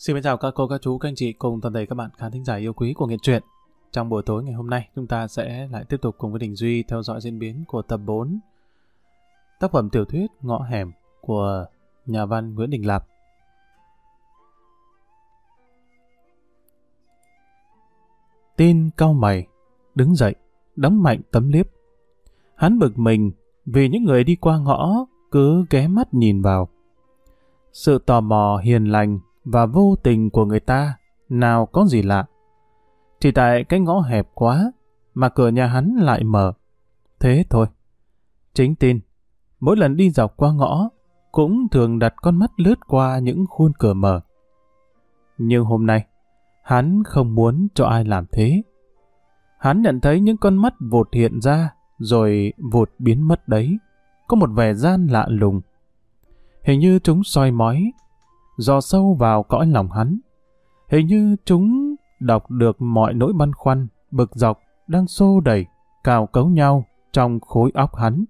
Xin chào các cô, các chú, các anh chị cùng toàn thể các bạn khán thính giả yêu quý của Nghiện truyện. Trong buổi tối ngày hôm nay, chúng ta sẽ lại tiếp tục cùng với Đình Duy theo dõi diễn biến của tập 4 tác phẩm tiểu thuyết Ngõ hẻm của nhà văn Nguyễn Đình Lạp. Tin cao mày, đứng dậy, đóng mạnh tấm liếp. Hắn bực mình vì những người đi qua ngõ cứ ghé mắt nhìn vào. Sự tò mò hiền lành và vô tình của người ta nào có gì lạ. Chỉ tại cái ngõ hẹp quá mà cửa nhà hắn lại mở. Thế thôi. Chính tin, mỗi lần đi dọc qua ngõ cũng thường đặt con mắt lướt qua những khuôn cửa mở. Nhưng hôm nay, hắn không muốn cho ai làm thế. Hắn nhận thấy những con mắt vụt hiện ra rồi vụt biến mất đấy. Có một vẻ gian lạ lùng. Hình như chúng soi mói dò sâu vào cõi lòng hắn. Hình như chúng đọc được mọi nỗi băn khoăn, bực dọc đang xô đẩy, cào cấu nhau trong khối óc hắn.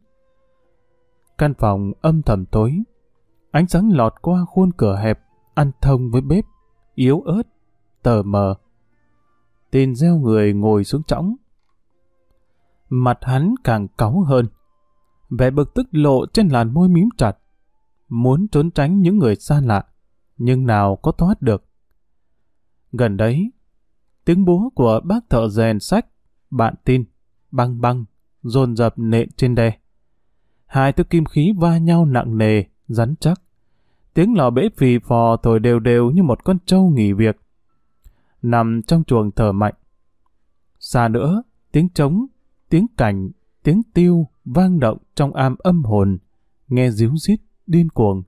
Căn phòng âm thầm tối, ánh sáng lọt qua khuôn cửa hẹp, ăn thông với bếp, yếu ớt, tờ mờ. Tin gieo người ngồi xuống trõng. Mặt hắn càng cáu hơn. Vẻ bực tức lộ trên làn môi mím chặt. Muốn trốn tránh những người xa lạ nhưng nào có thoát được. Gần đấy, tiếng búa của bác thợ rèn sách, bạn tin, băng băng, dồn dập nện trên đè. Hai thứ kim khí va nhau nặng nề, rắn chắc. Tiếng lò bể phì phò thổi đều đều như một con trâu nghỉ việc. Nằm trong chuồng thở mạnh. Xa nữa, tiếng trống, tiếng cảnh, tiếng tiêu vang động trong am âm hồn, nghe díu dít, điên cuồng.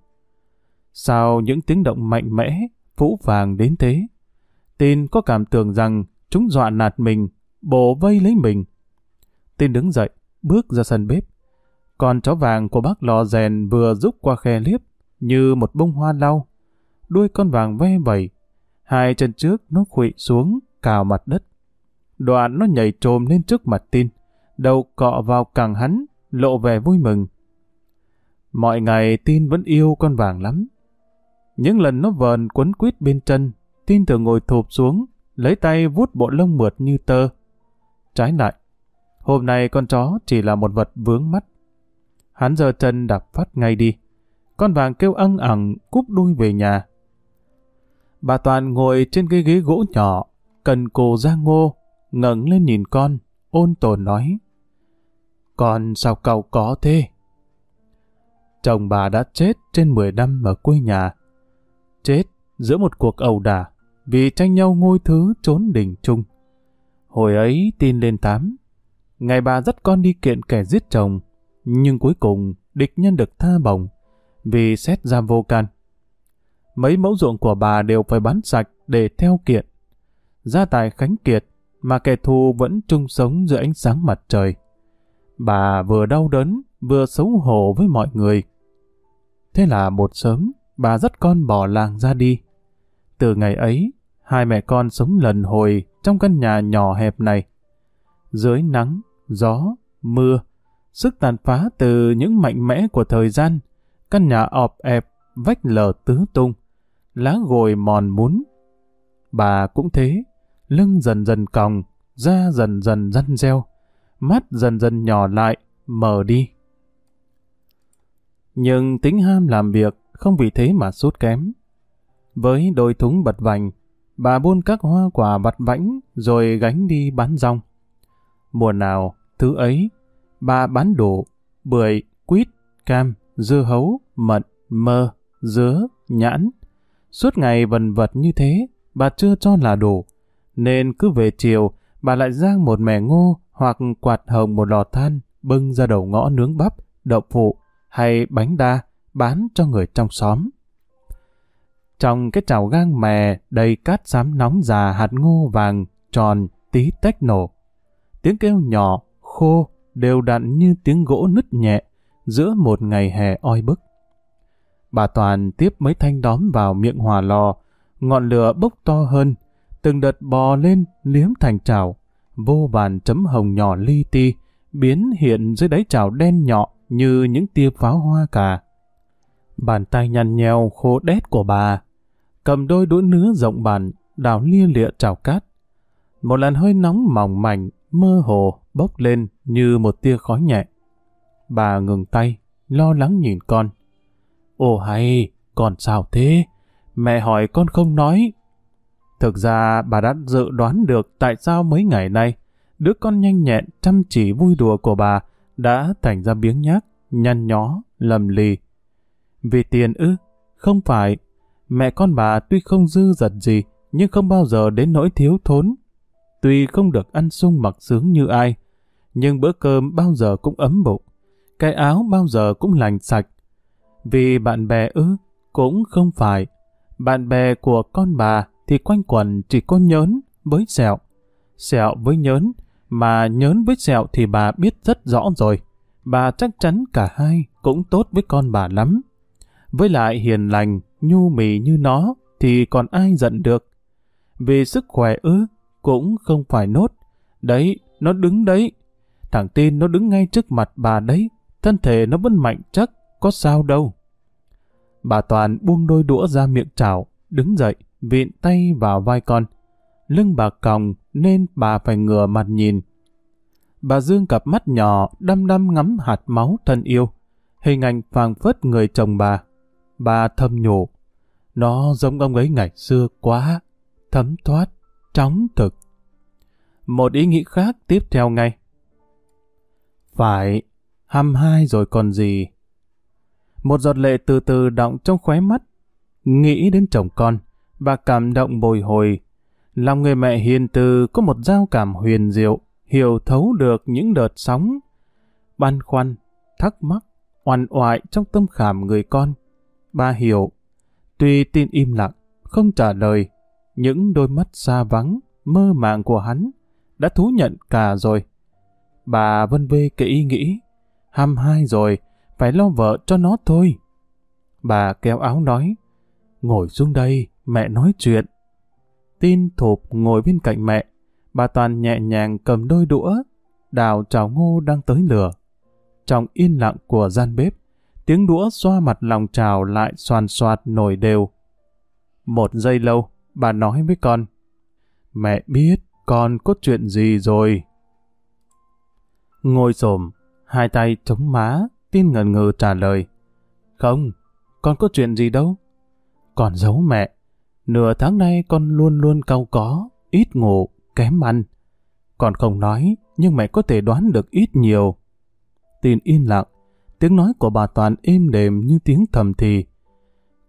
Sao những tiếng động mạnh mẽ, phũ vàng đến thế? Tin có cảm tưởng rằng chúng dọa nạt mình, bổ vây lấy mình. Tin đứng dậy, bước ra sân bếp. con chó vàng của bác lò rèn vừa rút qua khe liếp, như một bông hoa lau. Đuôi con vàng ve vẩy, hai chân trước nó khuỵu xuống, cào mặt đất. Đoạn nó nhảy trồm lên trước mặt tin, đầu cọ vào càng hắn, lộ vẻ vui mừng. Mọi ngày tin vẫn yêu con vàng lắm, những lần nó vờn quấn quýt bên chân, tin thường ngồi thụp xuống, lấy tay vuốt bộ lông mượt như tơ. Trái lại, hôm nay con chó chỉ là một vật vướng mắt. Hắn giơ chân đạp phát ngay đi. Con vàng kêu ân ẳng cúp đuôi về nhà. Bà Toàn ngồi trên cái ghế gỗ nhỏ, cần cù ra ngô, ngẩng lên nhìn con, ôn tồn nói. Con sao cậu có thế? Chồng bà đã chết trên 10 năm ở quê nhà chết giữa một cuộc ẩu đả vì tranh nhau ngôi thứ trốn đỉnh chung. Hồi ấy tin lên tám, ngày bà dắt con đi kiện kẻ giết chồng, nhưng cuối cùng địch nhân được tha bổng vì xét ra vô can. Mấy mẫu ruộng của bà đều phải bán sạch để theo kiện. Gia tài khánh kiệt mà kẻ thù vẫn chung sống giữa ánh sáng mặt trời. Bà vừa đau đớn, vừa xấu hổ với mọi người. Thế là một sớm, bà dắt con bỏ làng ra đi. Từ ngày ấy, hai mẹ con sống lần hồi trong căn nhà nhỏ hẹp này. Dưới nắng, gió, mưa, sức tàn phá từ những mạnh mẽ của thời gian, căn nhà ọp ẹp, vách lở tứ tung, lá gồi mòn mún. Bà cũng thế, lưng dần dần còng, da dần dần răn reo, mắt dần dần nhỏ lại, mờ đi. Nhưng tính ham làm việc không vì thế mà sút kém. Với đôi thúng bật vành, bà buôn các hoa quả vặt vãnh rồi gánh đi bán rong. Mùa nào, thứ ấy, bà bán đủ, bưởi, quýt, cam, dưa hấu, mận, mơ, dứa, nhãn. Suốt ngày vần vật như thế, bà chưa cho là đủ. Nên cứ về chiều, bà lại giang một mẻ ngô hoặc quạt hồng một lò than bưng ra đầu ngõ nướng bắp, đậu phụ hay bánh đa bán cho người trong xóm. Trong cái chảo gang mè đầy cát xám nóng già hạt ngô vàng, tròn, tí tách nổ. Tiếng kêu nhỏ, khô, đều đặn như tiếng gỗ nứt nhẹ giữa một ngày hè oi bức. Bà Toàn tiếp mấy thanh đóm vào miệng hòa lò, ngọn lửa bốc to hơn, từng đợt bò lên liếm thành chảo, vô vàn chấm hồng nhỏ li ti, biến hiện dưới đáy chảo đen nhọ như những tia pháo hoa cà. Bàn tay nhăn nheo khô đét của bà, cầm đôi đũa nứa rộng bàn, đào lia lịa trào cát. Một làn hơi nóng mỏng mảnh, mơ hồ, bốc lên như một tia khói nhẹ. Bà ngừng tay, lo lắng nhìn con. Ồ hay, con sao thế? Mẹ hỏi con không nói. Thực ra bà đã dự đoán được tại sao mấy ngày nay, đứa con nhanh nhẹn, chăm chỉ vui đùa của bà đã thành ra biếng nhác, nhăn nhó, lầm lì. Vì tiền ư? Không phải. Mẹ con bà tuy không dư dật gì, nhưng không bao giờ đến nỗi thiếu thốn. Tuy không được ăn sung mặc sướng như ai, nhưng bữa cơm bao giờ cũng ấm bụng. Cái áo bao giờ cũng lành sạch. Vì bạn bè ư? Cũng không phải. Bạn bè của con bà thì quanh quần chỉ có nhớn với sẹo. Sẹo với nhớn, mà nhớn với sẹo thì bà biết rất rõ rồi. Bà chắc chắn cả hai cũng tốt với con bà lắm. Với lại hiền lành, nhu mì như nó thì còn ai giận được. Vì sức khỏe ư, cũng không phải nốt. Đấy, nó đứng đấy. Thằng tin nó đứng ngay trước mặt bà đấy. Thân thể nó vẫn mạnh chắc, có sao đâu. Bà Toàn buông đôi đũa ra miệng chảo, đứng dậy, vịn tay vào vai con. Lưng bà còng nên bà phải ngửa mặt nhìn. Bà Dương cặp mắt nhỏ đăm đăm ngắm hạt máu thân yêu. Hình ảnh phàng phất người chồng bà. Bà thầm nhủ. Nó giống ông ấy ngày xưa quá. Thấm thoát, chóng thực. Một ý nghĩ khác tiếp theo ngay. Phải, hăm hai rồi còn gì. Một giọt lệ từ từ đọng trong khóe mắt. Nghĩ đến chồng con, bà cảm động bồi hồi. Lòng người mẹ hiền từ có một giao cảm huyền diệu, hiểu thấu được những đợt sóng. Băn khoăn, thắc mắc, oằn oại trong tâm khảm người con. Bà hiểu, tuy tin im lặng, không trả lời, những đôi mắt xa vắng, mơ màng của hắn đã thú nhận cả rồi. Bà vân vê cái ý nghĩ, ham hai rồi, phải lo vợ cho nó thôi. Bà kéo áo nói, ngồi xuống đây, mẹ nói chuyện. Tin thụp ngồi bên cạnh mẹ, bà Toàn nhẹ nhàng cầm đôi đũa, đào chảo ngô đang tới lửa. Trong yên lặng của gian bếp, tiếng đũa xoa mặt lòng trào lại soàn xoạt nổi đều. Một giây lâu, bà nói với con, mẹ biết con có chuyện gì rồi. Ngồi xổm, hai tay chống má, tin ngần ngừ trả lời. Không, con có chuyện gì đâu. Còn giấu mẹ, nửa tháng nay con luôn luôn cau có, ít ngủ, kém ăn. Con không nói, nhưng mẹ có thể đoán được ít nhiều. Tin yên lặng, tiếng nói của bà Toàn êm đềm như tiếng thầm thì.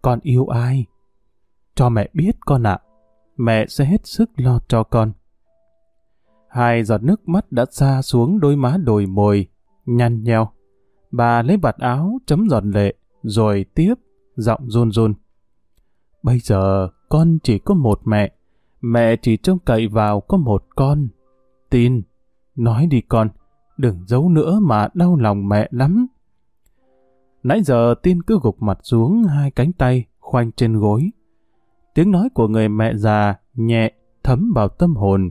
Con yêu ai? Cho mẹ biết con ạ. Mẹ sẽ hết sức lo cho con. Hai giọt nước mắt đã xa xuống đôi má đồi mồi, nhăn nheo. Bà lấy vạt áo chấm giọt lệ, rồi tiếp, giọng run run. Bây giờ con chỉ có một mẹ, mẹ chỉ trông cậy vào có một con. Tin, nói đi con, đừng giấu nữa mà đau lòng mẹ lắm. Nãy giờ tin cứ gục mặt xuống hai cánh tay khoanh trên gối. Tiếng nói của người mẹ già nhẹ thấm vào tâm hồn.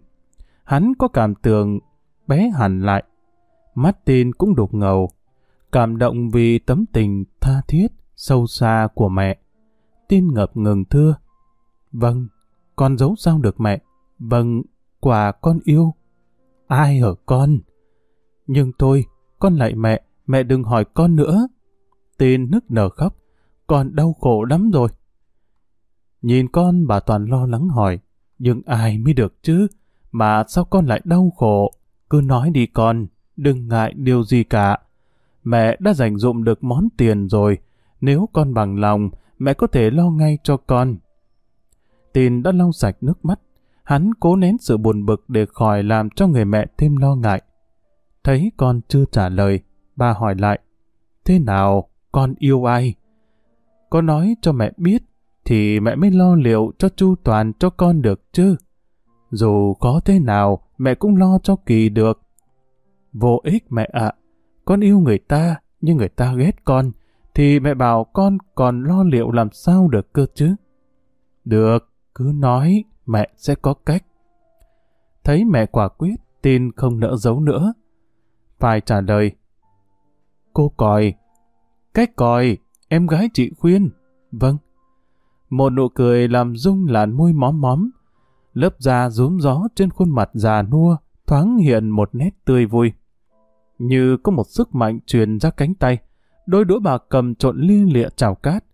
Hắn có cảm tưởng bé hẳn lại. Mắt tin cũng đục ngầu. Cảm động vì tấm tình tha thiết, sâu xa của mẹ. Tin ngập ngừng thưa. Vâng, con giấu sao được mẹ? Vâng, quả con yêu. Ai ở con? Nhưng thôi, con lại mẹ, mẹ đừng hỏi con nữa. Tin nức nở khóc, con đau khổ lắm rồi. Nhìn con bà Toàn lo lắng hỏi, nhưng ai mới được chứ? Mà sao con lại đau khổ? Cứ nói đi con, đừng ngại điều gì cả. Mẹ đã dành dụm được món tiền rồi, nếu con bằng lòng, mẹ có thể lo ngay cho con. Tin đã lau sạch nước mắt, hắn cố nén sự buồn bực để khỏi làm cho người mẹ thêm lo ngại. Thấy con chưa trả lời, bà hỏi lại, thế nào, con yêu ai? Con nói cho mẹ biết, thì mẹ mới lo liệu cho chu toàn cho con được chứ. Dù có thế nào, mẹ cũng lo cho kỳ được. Vô ích mẹ ạ, con yêu người ta, nhưng người ta ghét con, thì mẹ bảo con còn lo liệu làm sao được cơ chứ. Được, cứ nói, mẹ sẽ có cách. Thấy mẹ quả quyết, tin không nỡ giấu nữa. Phải trả lời. Cô còi. Cách còi, em gái chị khuyên. Vâng. Một nụ cười làm rung làn môi móm móm. Lớp da rúm gió trên khuôn mặt già nua thoáng hiện một nét tươi vui. Như có một sức mạnh truyền ra cánh tay, đôi đũa bà cầm trộn lia lịa chảo cát.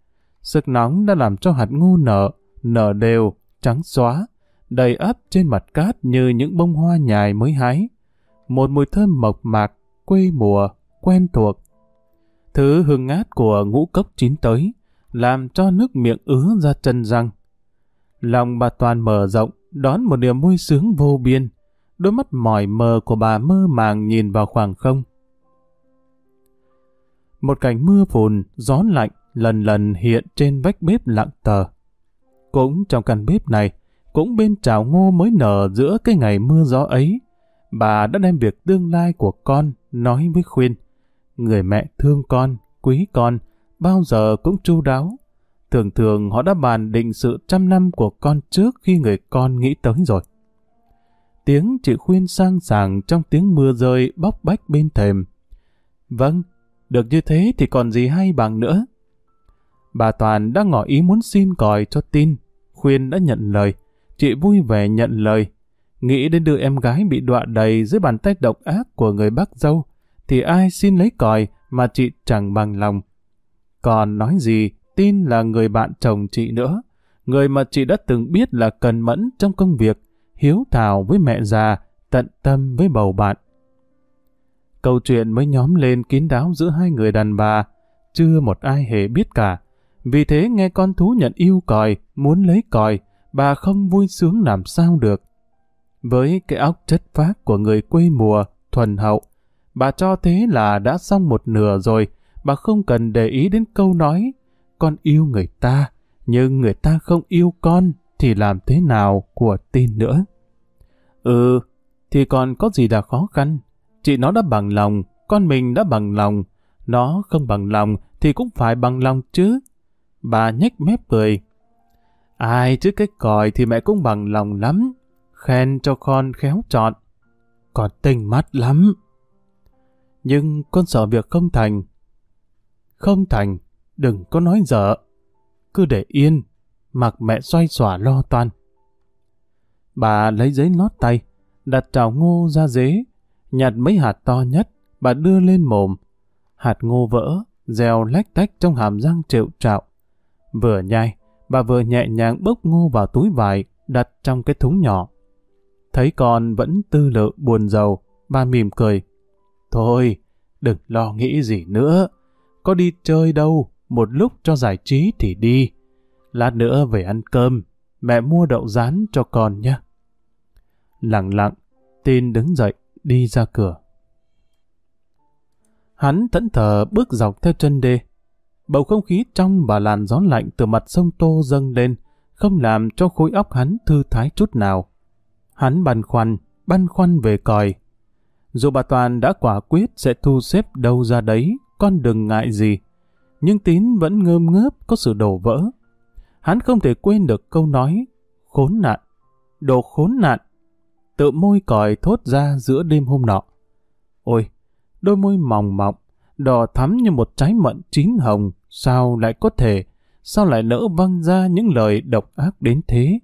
Sức nóng đã làm cho hạt ngu nở, nở đều, trắng xóa, đầy ấp trên mặt cát như những bông hoa nhài mới hái. Một mùi thơm mộc mạc, quê mùa, quen thuộc. Thứ hương ngát của ngũ cốc chín tới, làm cho nước miệng ứa ra chân răng. Lòng bà Toàn mở rộng, đón một niềm vui sướng vô biên. Đôi mắt mỏi mờ của bà mơ màng nhìn vào khoảng không. Một cảnh mưa phùn, gió lạnh lần lần hiện trên vách bếp lặng tờ. Cũng trong căn bếp này, cũng bên chảo ngô mới nở giữa cái ngày mưa gió ấy, bà đã đem việc tương lai của con nói với Khuyên. Người mẹ thương con, quý con, bao giờ cũng chu đáo. Thường thường họ đã bàn định sự trăm năm của con trước khi người con nghĩ tới rồi. Tiếng chị Khuyên sang sàng trong tiếng mưa rơi bóc bách bên thềm. Vâng, được như thế thì còn gì hay bằng nữa. Bà Toàn đã ngỏ ý muốn xin còi cho tin. Khuyên đã nhận lời. Chị vui vẻ nhận lời. Nghĩ đến đứa em gái bị đọa đầy dưới bàn tay độc ác của người bác dâu, thì ai xin lấy còi mà chị chẳng bằng lòng. Còn nói gì, tin là người bạn chồng chị nữa, người mà chị đã từng biết là cần mẫn trong công việc, hiếu thảo với mẹ già, tận tâm với bầu bạn. Câu chuyện mới nhóm lên kín đáo giữa hai người đàn bà, chưa một ai hề biết cả. Vì thế nghe con thú nhận yêu còi, muốn lấy còi, bà không vui sướng làm sao được. Với cái óc chất phác của người quê mùa, thuần hậu, bà cho thế là đã xong một nửa rồi, bà không cần để ý đến câu nói, con yêu người ta, nhưng người ta không yêu con, thì làm thế nào của tin nữa. Ừ, thì còn có gì là khó khăn, chị nó đã bằng lòng, con mình đã bằng lòng, nó không bằng lòng thì cũng phải bằng lòng chứ. Bà nhếch mép cười. Ai chứ cái còi thì mẹ cũng bằng lòng lắm, khen cho con khéo chọn. Còn tình mắt lắm. Nhưng con sợ việc không thành. Không thành, đừng có nói dở. Cứ để yên, mặc mẹ xoay xỏa lo toan. Bà lấy giấy lót tay, đặt trào ngô ra dế, nhặt mấy hạt to nhất, bà đưa lên mồm. Hạt ngô vỡ, dèo lách tách trong hàm răng triệu trạo. Vừa nhai, bà vừa nhẹ nhàng bốc ngô vào túi vải, đặt trong cái thúng nhỏ. Thấy con vẫn tư lự buồn giàu, bà mỉm cười. Thôi, đừng lo nghĩ gì nữa. Có đi chơi đâu, một lúc cho giải trí thì đi. Lát nữa về ăn cơm, mẹ mua đậu rán cho con nhé. Lặng lặng, tin đứng dậy, đi ra cửa. Hắn thẫn thờ bước dọc theo chân đê. Bầu không khí trong và làn gió lạnh từ mặt sông Tô dâng lên, không làm cho khối óc hắn thư thái chút nào. Hắn băn khoăn, băn khoăn về còi. Dù bà Toàn đã quả quyết sẽ thu xếp đâu ra đấy, con đừng ngại gì. Nhưng tín vẫn ngơm ngớp có sự đổ vỡ. Hắn không thể quên được câu nói, khốn nạn, đồ khốn nạn. Tự môi còi thốt ra giữa đêm hôm nọ. Ôi, đôi môi mỏng mọng, đỏ thắm như một trái mận chín hồng, sao lại có thể, sao lại nỡ văng ra những lời độc ác đến thế?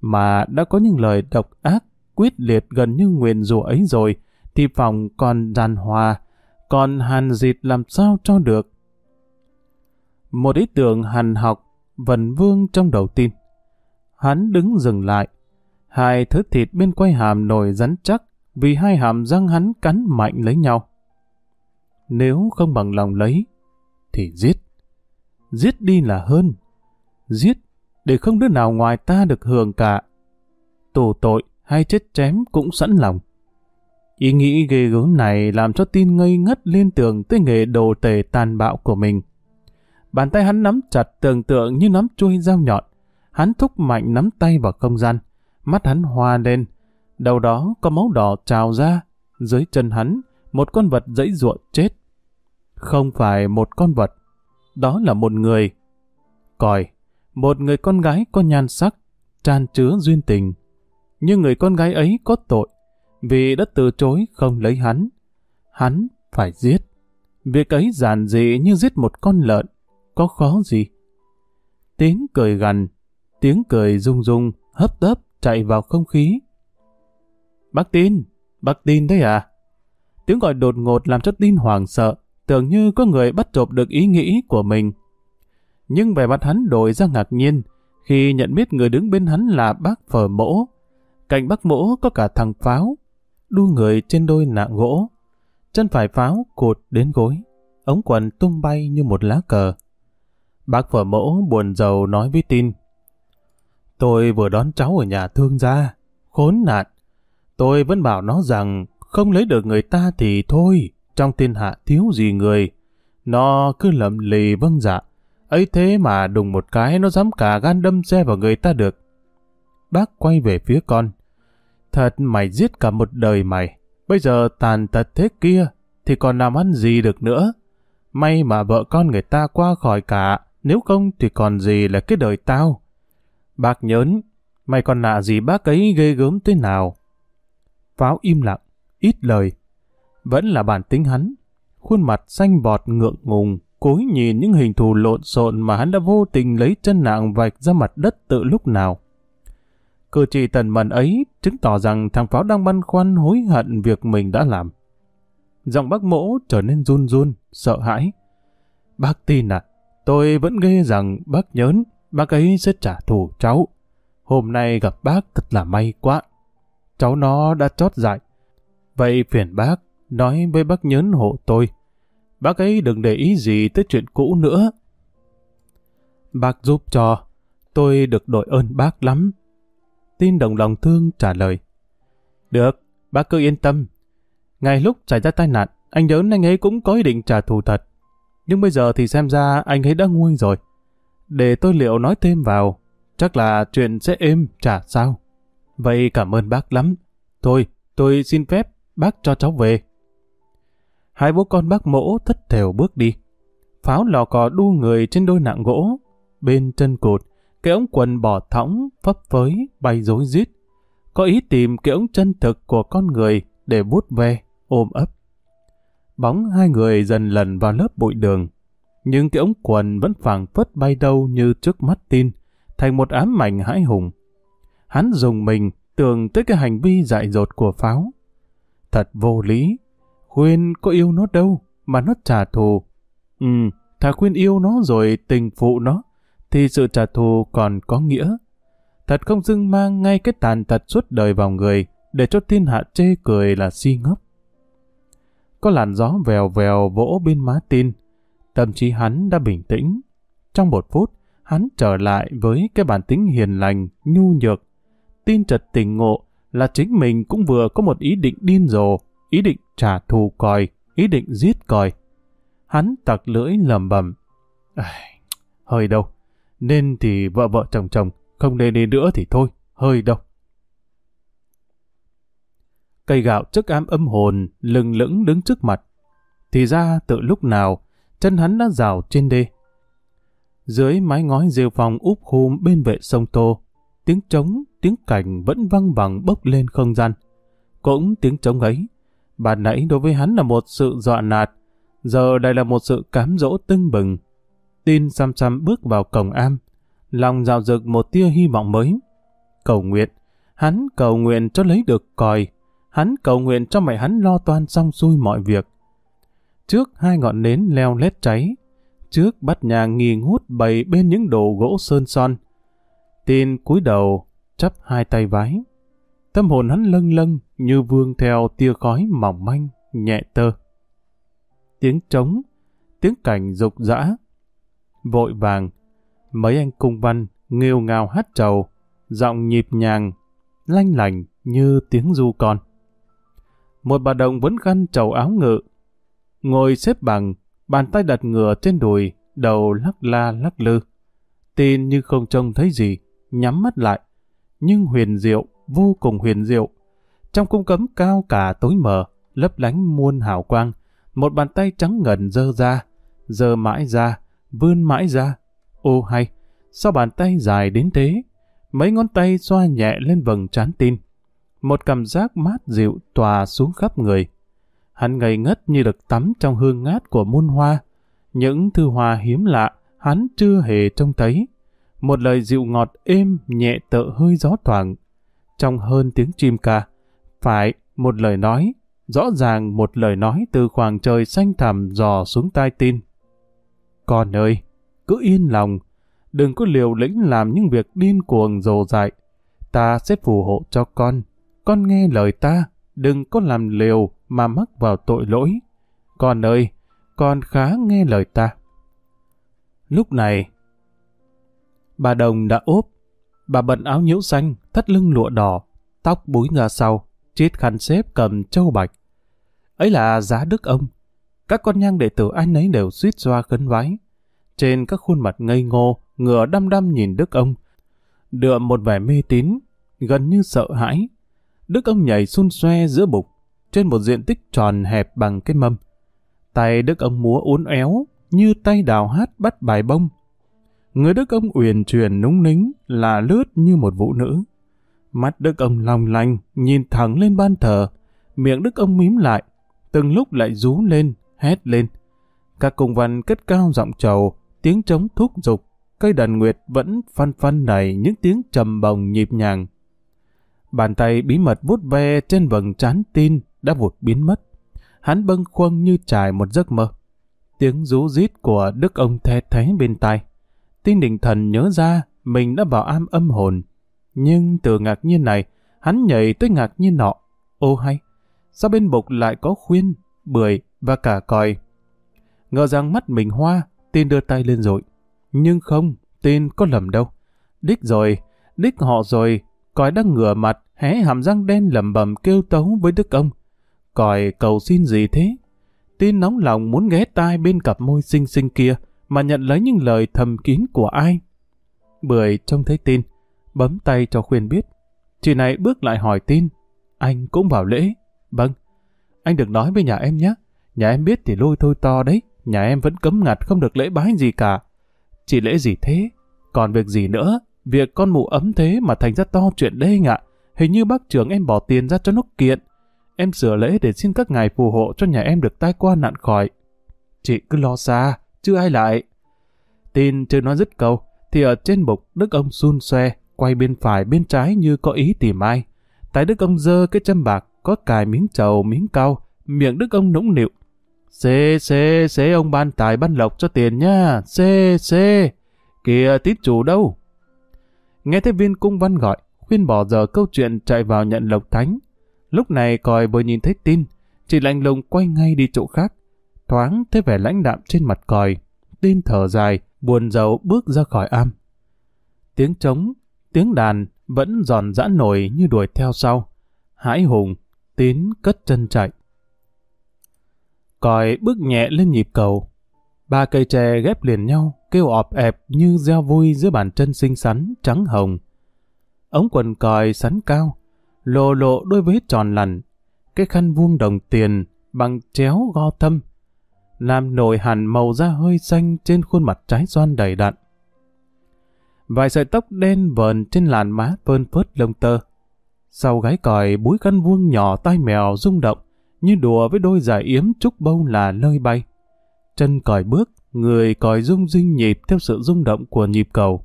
mà đã có những lời độc ác, quyết liệt gần như nguyền rủa ấy rồi, thì phòng còn giàn hòa, còn hàn dịt làm sao cho được. Một ý tưởng hàn học, vần vương trong đầu tin. Hắn đứng dừng lại, hai thứ thịt bên quay hàm nổi rắn chắc vì hai hàm răng hắn cắn mạnh lấy nhau. Nếu không bằng lòng lấy, thì giết. Giết đi là hơn. Giết để không đứa nào ngoài ta được hưởng cả. Tù tội hay chết chém cũng sẵn lòng. Ý nghĩ ghê gớm này làm cho tin ngây ngất liên tưởng tới nghề đồ tề tàn bạo của mình. Bàn tay hắn nắm chặt tưởng tượng như nắm chuôi dao nhọn. Hắn thúc mạnh nắm tay vào không gian. Mắt hắn hoa lên. Đầu đó có máu đỏ trào ra. Dưới chân hắn, một con vật dãy ruộng chết. Không phải một con vật. Đó là một người. Còi một người con gái có nhan sắc, tràn chứa duyên tình. Nhưng người con gái ấy có tội, vì đã từ chối không lấy hắn. Hắn phải giết. Việc ấy giản dị như giết một con lợn, có khó gì. tiếng cười gằn, tiếng cười rung rung, hấp tấp chạy vào không khí. Bác tin, bác tin đấy à? Tiếng gọi đột ngột làm cho tin hoàng sợ, tưởng như có người bắt chộp được ý nghĩ của mình. Nhưng vẻ mặt hắn đổi ra ngạc nhiên, khi nhận biết người đứng bên hắn là bác phở mỗ. Cạnh bác mỗ có cả thằng pháo, đu người trên đôi nạng gỗ. Chân phải pháo cột đến gối, ống quần tung bay như một lá cờ. Bác phở mẫu buồn giàu nói với tin. Tôi vừa đón cháu ở nhà thương gia, khốn nạn. Tôi vẫn bảo nó rằng không lấy được người ta thì thôi, trong thiên hạ thiếu gì người. Nó cứ lầm lì vâng dạ, ấy thế mà đùng một cái nó dám cả gan đâm xe vào người ta được. Bác quay về phía con. Thật mày giết cả một đời mày, bây giờ tàn tật thế kia thì còn làm ăn gì được nữa. May mà vợ con người ta qua khỏi cả, nếu không thì còn gì là cái đời tao. Bác nhớn, mày còn lạ gì bác ấy ghê gớm thế nào. Pháo im lặng, ít lời. Vẫn là bản tính hắn, khuôn mặt xanh bọt ngượng ngùng, cối nhìn những hình thù lộn xộn mà hắn đã vô tình lấy chân nạng vạch ra mặt đất tự lúc nào. Cử chỉ tần mần ấy chứng tỏ rằng thằng Pháo đang băn khoăn hối hận việc mình đã làm. Giọng bác mỗ trở nên run run, sợ hãi. Bác tin à, tôi vẫn ghê rằng bác nhớn, bác ấy sẽ trả thù cháu. Hôm nay gặp bác thật là may quá. Cháu nó đã chót dại. Vậy phiền bác, nói với bác nhớn hộ tôi. Bác ấy đừng để ý gì tới chuyện cũ nữa. Bác giúp cho, tôi được đội ơn bác lắm. Tin đồng lòng thương trả lời. Được, bác cứ yên tâm. Ngay lúc xảy ra tai nạn, anh nhớ anh ấy cũng có ý định trả thù thật. Nhưng bây giờ thì xem ra anh ấy đã nguôi rồi. Để tôi liệu nói thêm vào, chắc là chuyện sẽ êm, trả sao. Vậy cảm ơn bác lắm. Thôi, tôi xin phép bác cho cháu về. Hai bố con bác mỗ thất thểu bước đi. Pháo lò cò đu người trên đôi nạng gỗ. Bên chân cột, cái ống quần bỏ thõng, phấp phới, bay rối rít. Có ý tìm cái ống chân thực của con người để bút ve, ôm ấp. Bóng hai người dần lần vào lớp bụi đường. Nhưng cái ống quần vẫn phẳng phất bay đâu như trước mắt tin, thành một ám ảnh hãi hùng. Hắn dùng mình tưởng tới cái hành vi dại dột của pháo. Thật vô lý. Khuyên có yêu nó đâu, mà nó trả thù. Ừ, thà khuyên yêu nó rồi tình phụ nó, thì sự trả thù còn có nghĩa. Thật không dưng mang ngay cái tàn tật suốt đời vào người, để cho thiên hạ chê cười là si ngốc. Có làn gió vèo vèo vỗ bên má tin, tâm trí hắn đã bình tĩnh. Trong một phút, hắn trở lại với cái bản tính hiền lành, nhu nhược. Tin trật tình ngộ là chính mình cũng vừa có một ý định điên rồ, ý định trả thù còi, ý định giết còi. Hắn tặc lưỡi lầm bầm. hơi đâu, nên thì vợ vợ chồng chồng, không nên đi nữa thì thôi, hơi đâu. Cây gạo trước ám âm hồn, lừng lững đứng trước mặt. Thì ra từ lúc nào, chân hắn đã rào trên đê. Dưới mái ngói rêu phòng úp khum bên vệ sông Tô, tiếng trống, tiếng cảnh vẫn văng vẳng bốc lên không gian. Cũng tiếng trống ấy, bà nãy đối với hắn là một sự dọa nạt, giờ đây là một sự cám dỗ tưng bừng. Tin xăm xăm bước vào cổng am, lòng rào rực một tia hy vọng mới. Cầu nguyện, hắn cầu nguyện cho lấy được còi, hắn cầu nguyện cho mẹ hắn lo toan xong xuôi mọi việc. Trước hai ngọn nến leo lét cháy, trước bắt nhà nghi ngút bày bên những đồ gỗ sơn son. Tin cúi đầu, chắp hai tay vái. Tâm hồn hắn lâng lâng như vương theo tia khói mỏng manh, nhẹ tơ. Tiếng trống, tiếng cảnh rục rã, Vội vàng, mấy anh cung văn nghêu ngào hát trầu, giọng nhịp nhàng, lanh lành như tiếng du con. Một bà đồng vẫn khăn trầu áo ngự, ngồi xếp bằng, bàn tay đặt ngửa trên đùi, đầu lắc la lắc lư. Tin như không trông thấy gì, nhắm mắt lại. Nhưng huyền diệu, vô cùng huyền diệu. Trong cung cấm cao cả tối mờ, lấp lánh muôn hào quang, một bàn tay trắng ngần dơ ra, dơ mãi ra, vươn mãi ra. Ô hay, sao bàn tay dài đến thế? Mấy ngón tay xoa nhẹ lên vầng trán tin. Một cảm giác mát dịu tòa xuống khắp người. Hắn ngây ngất như được tắm trong hương ngát của muôn hoa. Những thư hoa hiếm lạ, hắn chưa hề trông thấy. một lời dịu ngọt êm nhẹ tợ hơi gió thoảng, trong hơn tiếng chim ca. Phải, một lời nói, rõ ràng một lời nói từ khoảng trời xanh thẳm dò xuống tai tin. Con ơi, cứ yên lòng, đừng có liều lĩnh làm những việc điên cuồng dồ dại. Ta sẽ phù hộ cho con. Con nghe lời ta, đừng có làm liều mà mắc vào tội lỗi. Con ơi, con khá nghe lời ta. Lúc này, bà Đồng đã ốp. Bà bận áo nhiễu xanh, thắt lưng lụa đỏ, tóc búi ra sau, chiếc khăn xếp cầm châu bạch. Ấy là giá đức ông. Các con nhang đệ tử anh ấy đều suýt xoa khấn vái. Trên các khuôn mặt ngây ngô, ngựa đăm đăm nhìn đức ông. đượm một vẻ mê tín, gần như sợ hãi. Đức ông nhảy xun xoe giữa bục, trên một diện tích tròn hẹp bằng cái mâm. Tay đức ông múa uốn éo, như tay đào hát bắt bài bông. Người đức ông uyển chuyển núng nính, là lướt như một vũ nữ. Mắt đức ông long lanh, nhìn thẳng lên ban thờ. Miệng đức ông mím lại, từng lúc lại rú lên, hét lên. Các cung văn cất cao giọng trầu, tiếng trống thúc giục. Cây đàn nguyệt vẫn phân phân đầy những tiếng trầm bồng nhịp nhàng. Bàn tay bí mật vút ve trên vầng trán tin đã vụt biến mất. Hắn bâng khuâng như trải một giấc mơ. Tiếng rú rít của đức ông the thấy bên tai. Tin định thần nhớ ra mình đã vào am âm hồn. Nhưng từ ngạc nhiên này, hắn nhảy tới ngạc nhiên nọ. Ô hay, sao bên bục lại có khuyên, bưởi và cả còi. Ngờ rằng mắt mình hoa, tin đưa tay lên rồi. Nhưng không, tin có lầm đâu. Đích rồi, đích họ rồi, còi đang ngửa mặt, hé hàm răng đen lầm bầm kêu tấu với đức ông. Còi cầu xin gì thế? Tin nóng lòng muốn ghé tai bên cặp môi xinh xinh kia, mà nhận lấy những lời thầm kín của ai. Bưởi trông thấy tin, bấm tay cho khuyên biết. Chị này bước lại hỏi tin, anh cũng vào lễ. Vâng, anh được nói với nhà em nhé. Nhà em biết thì lôi thôi to đấy, nhà em vẫn cấm ngặt không được lễ bái gì cả. Chị lễ gì thế? Còn việc gì nữa? Việc con mụ ấm thế mà thành ra to chuyện đây ngạ. Hình như bác trưởng em bỏ tiền ra cho nó kiện. Em sửa lễ để xin các ngài phù hộ cho nhà em được tai qua nạn khỏi. Chị cứ lo xa, chưa ai lại. Tin chưa nói dứt câu, thì ở trên bục đức ông xun xoe, quay bên phải bên trái như có ý tìm ai. Tại đức ông dơ cái châm bạc, có cài miếng trầu, miếng cao, miệng đức ông nũng nịu. Xê, xê, xê ông ban tài ban lộc cho tiền nha, xê, xê. Kìa tít chủ đâu? Nghe thấy viên cung văn gọi, khuyên bỏ giờ câu chuyện chạy vào nhận lộc thánh. Lúc này còi vừa nhìn thấy tin, chỉ lạnh lùng quay ngay đi chỗ khác. Thoáng thấy vẻ lãnh đạm trên mặt còi, tin thở dài, buồn rầu bước ra khỏi am. Tiếng trống, tiếng đàn vẫn giòn giã nổi như đuổi theo sau. Hãi hùng, tín cất chân chạy. Còi bước nhẹ lên nhịp cầu. Ba cây tre ghép liền nhau, kêu ọp ẹp như gieo vui giữa bàn chân xinh xắn, trắng hồng. Ống quần còi sắn cao, lộ lộ đôi vết tròn lằn, cái khăn vuông đồng tiền bằng chéo go thâm, làm nổi hẳn màu da hơi xanh trên khuôn mặt trái xoan đầy đặn. Vài sợi tóc đen vờn trên làn má phơn phớt lông tơ. Sau gái còi búi khăn vuông nhỏ tai mèo rung động, như đùa với đôi giải yếm trúc bông là lơi bay. Chân còi bước, người còi rung rinh nhịp theo sự rung động của nhịp cầu.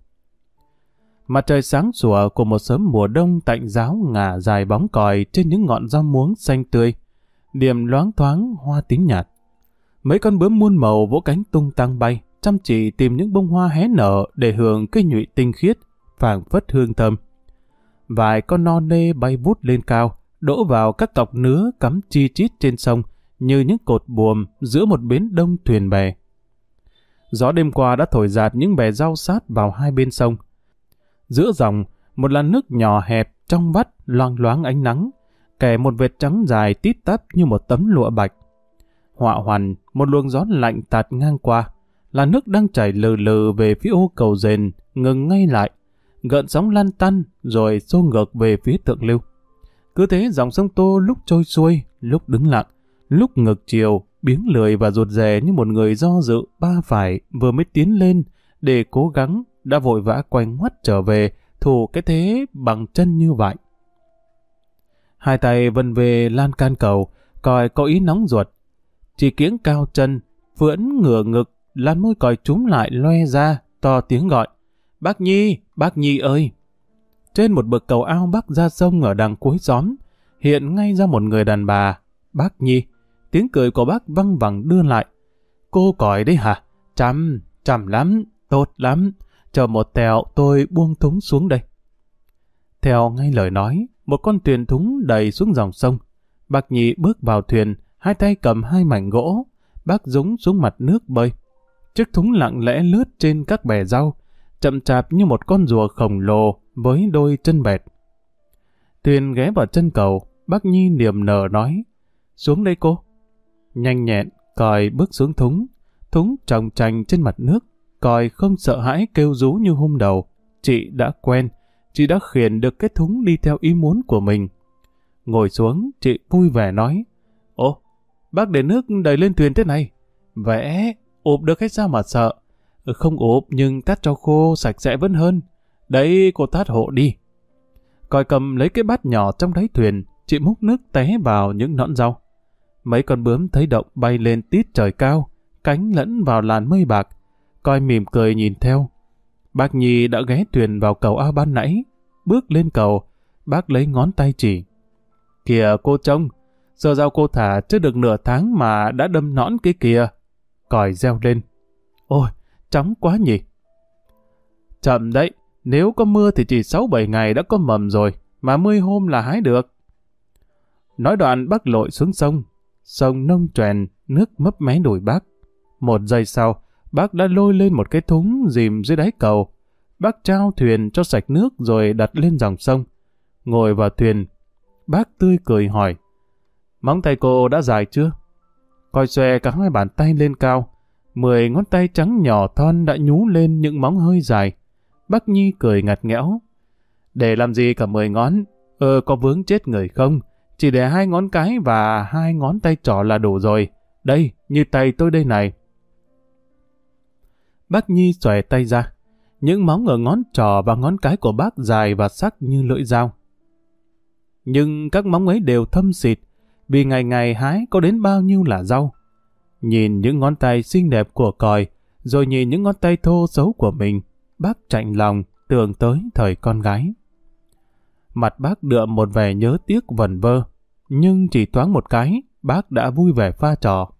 Mặt trời sáng sủa của một sớm mùa đông tạnh giáo ngả dài bóng còi trên những ngọn rau muống xanh tươi, điểm loáng thoáng hoa tím nhạt. Mấy con bướm muôn màu vỗ cánh tung tăng bay, chăm chỉ tìm những bông hoa hé nở để hưởng cây nhụy tinh khiết, phảng phất hương thơm. Vài con non nê bay vút lên cao, đổ vào các cọc nứa cắm chi chít trên sông như những cột buồm giữa một bến đông thuyền bè. Gió đêm qua đã thổi giạt những bè rau sát vào hai bên sông. Giữa dòng, một làn nước nhỏ hẹp trong vắt loang loáng ánh nắng, kẻ một vệt trắng dài tít tắp như một tấm lụa bạch. Họa hoàn, một luồng gió lạnh tạt ngang qua, là nước đang chảy lừ lừ về phía ô cầu rền, ngừng ngay lại, gợn sóng lan tăn rồi xô ngược về phía tượng lưu. Cứ thế dòng sông Tô lúc trôi xuôi, lúc đứng lặng, lúc ngược chiều, biếng lười và ruột rè như một người do dự ba phải vừa mới tiến lên để cố gắng đã vội vã quay ngoắt trở về thủ cái thế bằng chân như vậy. Hai tay vân về lan can cầu, còi có ý nóng ruột. Chỉ kiếng cao chân, phưỡn ngửa ngực, lan môi còi trúng lại loe ra, to tiếng gọi. Bác Nhi, bác Nhi ơi! Trên một bậc cầu ao bắc ra sông ở đằng cuối xóm, hiện ngay ra một người đàn bà. Bác Nhi, tiếng cười của bác văng vẳng đưa lại. Cô còi đấy hả? Chăm, chăm lắm, tốt lắm. Chờ một tèo tôi buông thúng xuống đây. Theo ngay lời nói, một con thuyền thúng đầy xuống dòng sông. Bác Nhi bước vào thuyền, hai tay cầm hai mảnh gỗ. Bác dúng xuống mặt nước bơi. Chiếc thúng lặng lẽ lướt trên các bè rau, chậm chạp như một con rùa khổng lồ với đôi chân bẹt. Thuyền ghé vào chân cầu, bác Nhi niềm nở nói, xuống đây cô. Nhanh nhẹn, còi bước xuống thúng, thúng tròng trành trên mặt nước, còi không sợ hãi kêu rú như hôm đầu. Chị đã quen, chị đã khiển được cái thúng đi theo ý muốn của mình. Ngồi xuống, chị vui vẻ nói, ô, bác để nước đầy lên thuyền thế này. Vẽ, ụp được hay sao mà sợ? Không ụp nhưng tát cho khô sạch sẽ vẫn hơn. Đấy cô tát hộ đi. Còi cầm lấy cái bát nhỏ trong đáy thuyền, chị múc nước té vào những nõn rau. Mấy con bướm thấy động bay lên tít trời cao, cánh lẫn vào làn mây bạc. Coi mỉm cười nhìn theo. Bác Nhi đã ghé thuyền vào cầu ao ban nãy. Bước lên cầu, bác lấy ngón tay chỉ. Kìa cô trông, giờ rau cô thả chưa được nửa tháng mà đã đâm nõn cái kìa. Còi reo lên. Ôi, trắng quá nhỉ. Chậm đấy, nếu có mưa thì chỉ 6-7 ngày đã có mầm rồi, mà 10 hôm là hái được. Nói đoạn bác lội xuống sông, sông nông trèn, nước mấp mé đùi bác. Một giây sau, bác đã lôi lên một cái thúng dìm dưới đáy cầu. Bác trao thuyền cho sạch nước rồi đặt lên dòng sông. Ngồi vào thuyền, bác tươi cười hỏi, móng tay cô đã dài chưa? Coi xòe cả hai bàn tay lên cao, mười ngón tay trắng nhỏ thon đã nhú lên những móng hơi dài. Bác Nhi cười ngặt nghẽo. Để làm gì cả mười ngón? Ờ, có vướng chết người không? Chỉ để hai ngón cái và hai ngón tay trỏ là đủ rồi. Đây, như tay tôi đây này. Bác Nhi xòe tay ra. Những móng ở ngón trỏ và ngón cái của bác dài và sắc như lưỡi dao. Nhưng các móng ấy đều thâm xịt, vì ngày ngày hái có đến bao nhiêu là rau. Nhìn những ngón tay xinh đẹp của còi, rồi nhìn những ngón tay thô xấu của mình, bác chạnh lòng tưởng tới thời con gái. Mặt bác đượm một vẻ nhớ tiếc vần vơ, nhưng chỉ thoáng một cái, bác đã vui vẻ pha trò.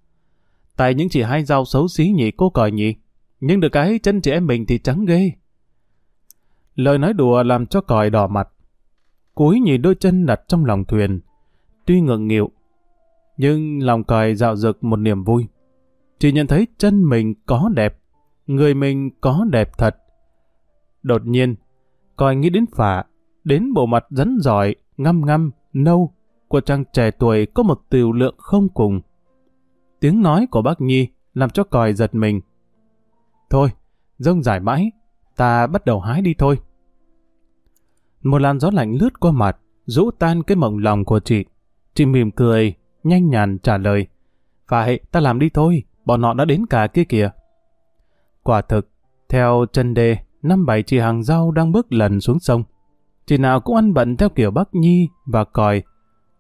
Tại những chị hai rau xấu xí nhỉ cô còi nhỉ, nhưng được cái chân chị em mình thì trắng ghê. Lời nói đùa làm cho còi đỏ mặt. Cúi nhìn đôi chân đặt trong lòng thuyền, tuy ngượng nghịu, nhưng lòng còi dạo dực một niềm vui. Chỉ nhận thấy chân mình có đẹp, người mình có đẹp thật. Đột nhiên, còi nghĩ đến phả, đến bộ mặt rắn giỏi, ngăm ngăm, nâu của chàng trẻ tuổi có một tiểu lượng không cùng. Tiếng nói của bác Nhi làm cho còi giật mình. Thôi, rông dài mãi, ta bắt đầu hái đi thôi. Một làn gió lạnh lướt qua mặt, rũ tan cái mộng lòng của chị. Chị mỉm cười, nhanh nhàn trả lời. Phải, ta làm đi thôi, bọn họ đã đến cả kia kìa. Quả thực, theo chân đê, năm bảy chị hàng rau đang bước lần xuống sông. Chị nào cũng ăn bận theo kiểu Bắc Nhi và còi.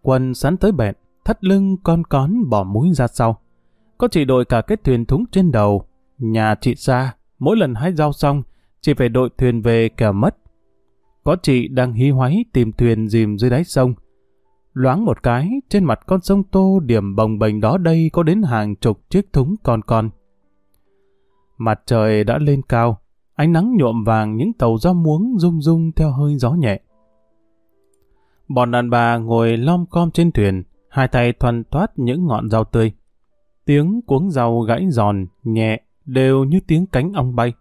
quần sắn tới bẹn, thắt lưng con cón bỏ mũi ra sau. Có chị đội cả cái thuyền thúng trên đầu. Nhà chị xa, mỗi lần hái rau xong, chị phải đội thuyền về kẻo mất. Có chị đang hí hoáy tìm thuyền dìm dưới đáy sông. Loáng một cái, trên mặt con sông Tô điểm bồng bềnh đó đây có đến hàng chục chiếc thúng con con. Mặt trời đã lên cao, ánh nắng nhuộm vàng những tàu rau muống rung rung theo hơi gió nhẹ. Bọn đàn bà ngồi lom com trên thuyền, hai tay thoăn thoát những ngọn rau tươi. Tiếng cuống rau gãy giòn, nhẹ, đều như tiếng cánh ong bay.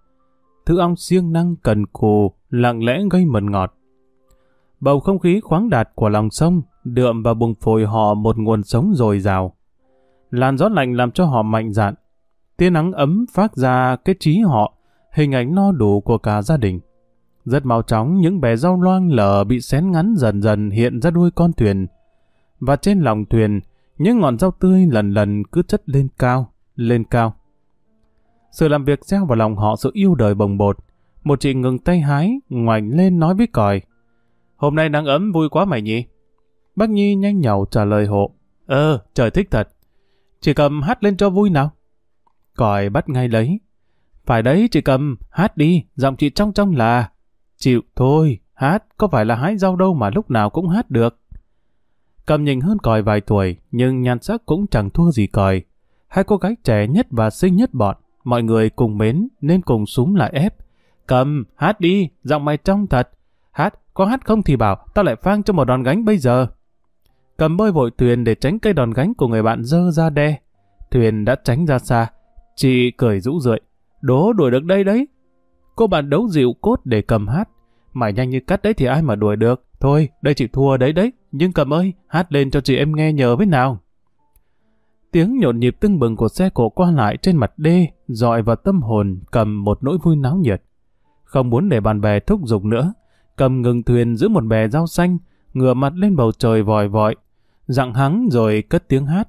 Thứ ong siêng năng cần cù, lặng lẽ gây mần ngọt. Bầu không khí khoáng đạt của lòng sông đượm vào bùng phổi họ một nguồn sống dồi dào. Làn gió lạnh làm cho họ mạnh dạn. Tia nắng ấm phát ra cái trí họ, hình ảnh no đủ của cả gia đình. Rất mau chóng những bè rau loang lở bị xén ngắn dần dần hiện ra đuôi con thuyền. Và trên lòng thuyền, những ngọn rau tươi lần lần cứ chất lên cao, lên cao. Sự làm việc gieo vào lòng họ sự yêu đời bồng bột. Một chị ngừng tay hái, ngoảnh lên nói với còi. Hôm nay nắng ấm vui quá mày nhỉ? Bác Nhi nhanh nhậu trả lời hộ. Ờ, trời thích thật. Chỉ cầm hát lên cho vui nào. Còi bắt ngay lấy. Phải đấy chị cầm, hát đi, giọng chị trong trong là. Chịu thôi, hát, có phải là hái rau đâu mà lúc nào cũng hát được. Cầm nhìn hơn còi vài tuổi, nhưng nhan sắc cũng chẳng thua gì còi. Hai cô gái trẻ nhất và xinh nhất bọn, mọi người cùng mến nên cùng súng lại ép. Cầm, hát đi, giọng mày trong thật. Hát, có hát không thì bảo, tao lại phang cho một đòn gánh bây giờ. Cầm bơi vội thuyền để tránh cây đòn gánh của người bạn dơ ra đe. Thuyền đã tránh ra xa. Chị cười rũ rượi. Đố đuổi được đây đấy. Cô bạn đấu dịu cốt để cầm hát. Mày nhanh như cắt đấy thì ai mà đuổi được. Thôi, đây chị thua đấy đấy. Nhưng cầm ơi, hát lên cho chị em nghe nhờ với nào. Tiếng nhộn nhịp tưng bừng của xe cổ qua lại trên mặt đê, dọi vào tâm hồn cầm một nỗi vui náo nhiệt. Không muốn để bạn bè thúc giục nữa, cầm ngừng thuyền giữa một bè rau xanh, ngửa mặt lên bầu trời vòi vọi, dặn hắng rồi cất tiếng hát.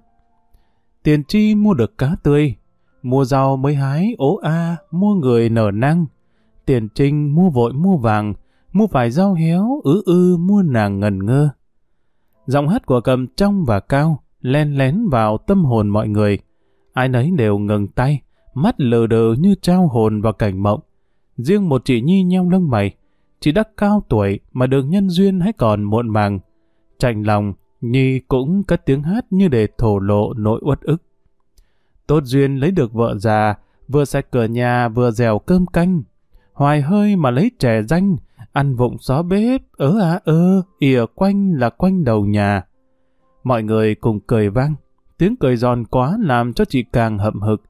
Tiền chi mua được cá tươi, mua rau mới hái ố a, mua người nở năng. Tiền trinh mua vội mua vàng, mua phải rau héo, ứ ư mua nàng ngần ngơ. Giọng hát của cầm trong và cao, len lén vào tâm hồn mọi người. Ai nấy đều ngừng tay, mắt lờ đờ như trao hồn vào cảnh mộng. Riêng một chị Nhi nheo lông mày, chị đã cao tuổi mà đường nhân duyên hay còn muộn màng. Chạnh lòng, Nhi cũng cất tiếng hát như để thổ lộ nỗi uất ức. Tốt duyên lấy được vợ già, vừa sạch cửa nhà vừa dèo cơm canh. Hoài hơi mà lấy trẻ danh, ăn vụng xó bếp, ớ à ơ, ỉa quanh là quanh đầu nhà. Mọi người cùng cười vang, tiếng cười giòn quá làm cho chị càng hậm hực.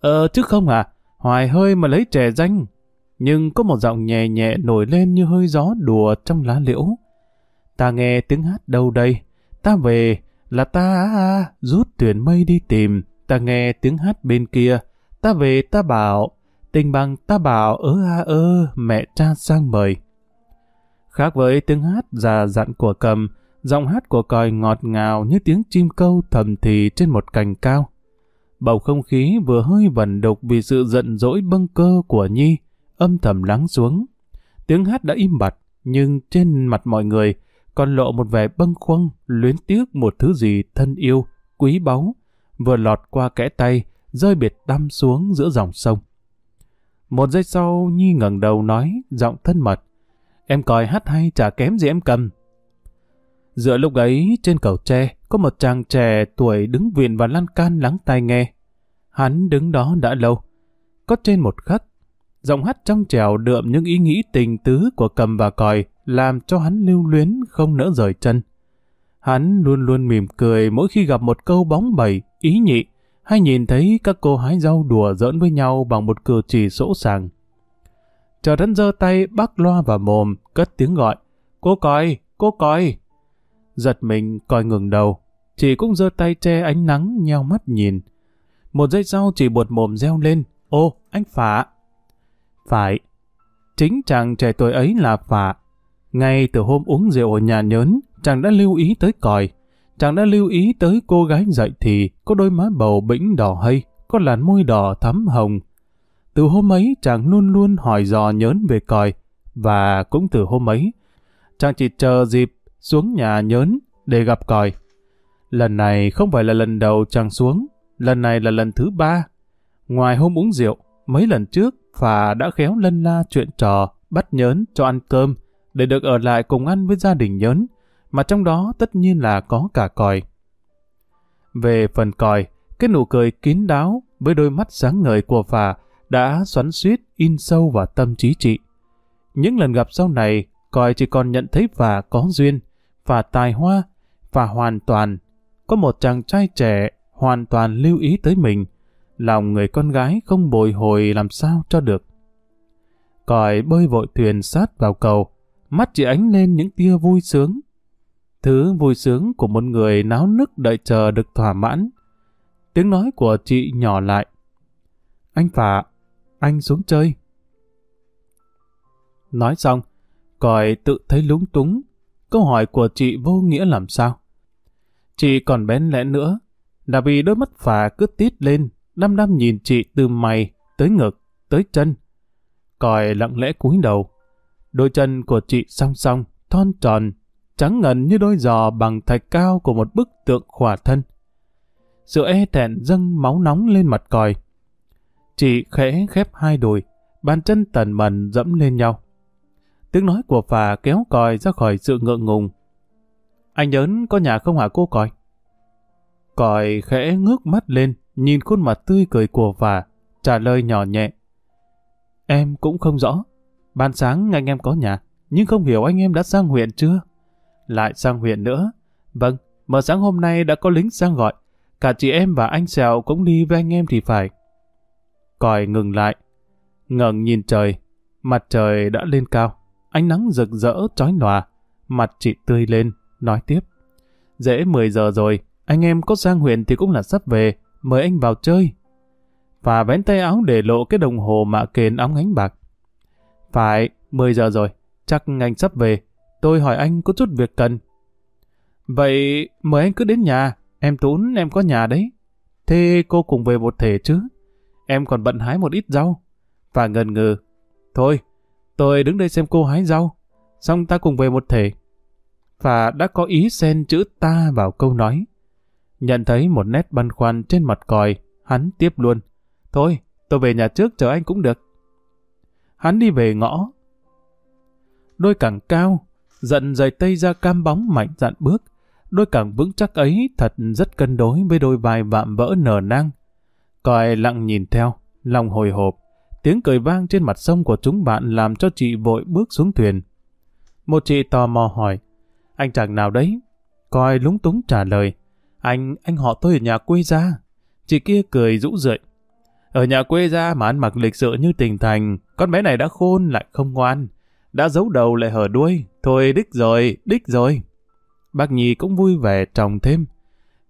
Ờ chứ không à, hoài hơi mà lấy trẻ danh. Nhưng có một giọng nhẹ nhẹ nổi lên như hơi gió đùa trong lá liễu. Ta nghe tiếng hát đâu đây, ta về, là ta à, rút tuyển mây đi tìm, ta nghe tiếng hát bên kia, ta về ta bảo, tình bằng ta bảo ớ a ơ, mẹ cha sang mời. Khác với tiếng hát già dặn của cầm, giọng hát của còi ngọt ngào như tiếng chim câu thầm thì trên một cành cao. Bầu không khí vừa hơi vẩn đục vì sự giận dỗi bâng cơ của Nhi, âm thầm lắng xuống. Tiếng hát đã im bặt, nhưng trên mặt mọi người còn lộ một vẻ bâng khuâng, luyến tiếc một thứ gì thân yêu, quý báu, vừa lọt qua kẽ tay, rơi biệt đâm xuống giữa dòng sông. Một giây sau, Nhi ngẩng đầu nói, giọng thân mật. Em coi hát hay chả kém gì em cầm. Giữa lúc ấy, trên cầu tre, có một chàng trẻ tuổi đứng viện và lan can lắng tai nghe. Hắn đứng đó đã lâu. Có trên một khắc, giọng hát trong trèo đượm những ý nghĩ tình tứ của cầm và còi, làm cho hắn lưu luyến không nỡ rời chân. Hắn luôn luôn mỉm cười mỗi khi gặp một câu bóng bẩy, ý nhị, hay nhìn thấy các cô hái rau đùa giỡn với nhau bằng một cử chỉ sỗ sàng. Chờ đến giơ tay bắt loa vào mồm, cất tiếng gọi. Cô coi, cô coi. Giật mình coi ngừng đầu. Chị cũng giơ tay che ánh nắng nheo mắt nhìn. Một giây sau chị buột mồm reo lên. Ô, anh Phả. Phải. Chính chàng trẻ tuổi ấy là Phả. Ngay từ hôm uống rượu ở nhà nhớn, chàng đã lưu ý tới còi. Chàng đã lưu ý tới cô gái dậy thì có đôi má bầu bĩnh đỏ hay, có làn môi đỏ thắm hồng. Từ hôm ấy chàng luôn luôn hỏi dò nhớn về còi, và cũng từ hôm ấy, chàng chỉ chờ dịp xuống nhà nhớn để gặp còi. Lần này không phải là lần đầu chàng xuống, lần này là lần thứ ba. Ngoài hôm uống rượu, mấy lần trước Phà đã khéo lân la chuyện trò, bắt nhớn cho ăn cơm, để được ở lại cùng ăn với gia đình nhớn, mà trong đó tất nhiên là có cả còi. Về phần còi, cái nụ cười kín đáo với đôi mắt sáng ngời của Phà đã xoắn suýt in sâu vào tâm trí chị. Những lần gặp sau này, còi chỉ còn nhận thấy Phà có duyên, Phà tài hoa, Phà hoàn toàn. Có một chàng trai trẻ hoàn toàn lưu ý tới mình, lòng người con gái không bồi hồi làm sao cho được. Còi bơi vội thuyền sát vào cầu, mắt chị ánh lên những tia vui sướng. Thứ vui sướng của một người náo nức đợi chờ được thỏa mãn. Tiếng nói của chị nhỏ lại. Anh Phạ, anh xuống chơi. Nói xong, còi tự thấy lúng túng. Câu hỏi của chị vô nghĩa làm sao? Chị còn bén lẽ nữa, là vì đôi mắt phà cứ tít lên, đăm đăm nhìn chị từ mày, tới ngực, tới chân. Còi lặng lẽ cúi đầu. Đôi chân của chị song song, thon tròn, trắng ngần như đôi giò bằng thạch cao của một bức tượng khỏa thân. Sự e thẹn dâng máu nóng lên mặt còi. Chị khẽ khép hai đùi, bàn chân tần mần dẫm lên nhau. Tiếng nói của phà kéo còi ra khỏi sự ngượng ngùng. Anh nhớn có nhà không hả cô còi? Còi khẽ ngước mắt lên, nhìn khuôn mặt tươi cười của phà, trả lời nhỏ nhẹ. Em cũng không rõ. Ban sáng anh em có nhà, nhưng không hiểu anh em đã sang huyện chưa? Lại sang huyện nữa. Vâng, mở sáng hôm nay đã có lính sang gọi. Cả chị em và anh Sẹo cũng đi với anh em thì phải. Còi ngừng lại, ngẩng nhìn trời. Mặt trời đã lên cao, ánh nắng rực rỡ chói lòa. Mặt chị tươi lên, nói tiếp. Dễ 10 giờ rồi, anh em có sang huyện thì cũng là sắp về, mời anh vào chơi. Và vén tay áo để lộ cái đồng hồ mạ kền óng ánh bạc. Phải, 10 giờ rồi, chắc anh sắp về. Tôi hỏi anh có chút việc cần. Vậy mời anh cứ đến nhà, em Tún em có nhà đấy. Thế cô cùng về một thể chứ? Em còn bận hái một ít rau. Và ngần ngừ. Thôi, tôi đứng đây xem cô hái rau. Xong ta cùng về một thể. Và đã có ý xen chữ ta vào câu nói. Nhận thấy một nét băn khoăn trên mặt còi, hắn tiếp luôn. Thôi, tôi về nhà trước chờ anh cũng được. Hắn đi về ngõ. Đôi cẳng cao, giận dày tây ra cam bóng mạnh dạn bước. Đôi càng vững chắc ấy thật rất cân đối với đôi vai vạm vỡ nở nang. Còi lặng nhìn theo, lòng hồi hộp. Tiếng cười vang trên mặt sông của chúng bạn làm cho chị vội bước xuống thuyền. Một chị tò mò hỏi, anh chàng nào đấy? Còi lúng túng trả lời, anh, anh họ tôi ở nhà quê ra. Chị kia cười rũ rượi. Ở nhà quê ra mà ăn mặc lịch sự như tình thành, con bé này đã khôn lại không ngoan. Đã giấu đầu lại hở đuôi, thôi đích rồi, đích rồi. Bác Nhi cũng vui vẻ trồng thêm.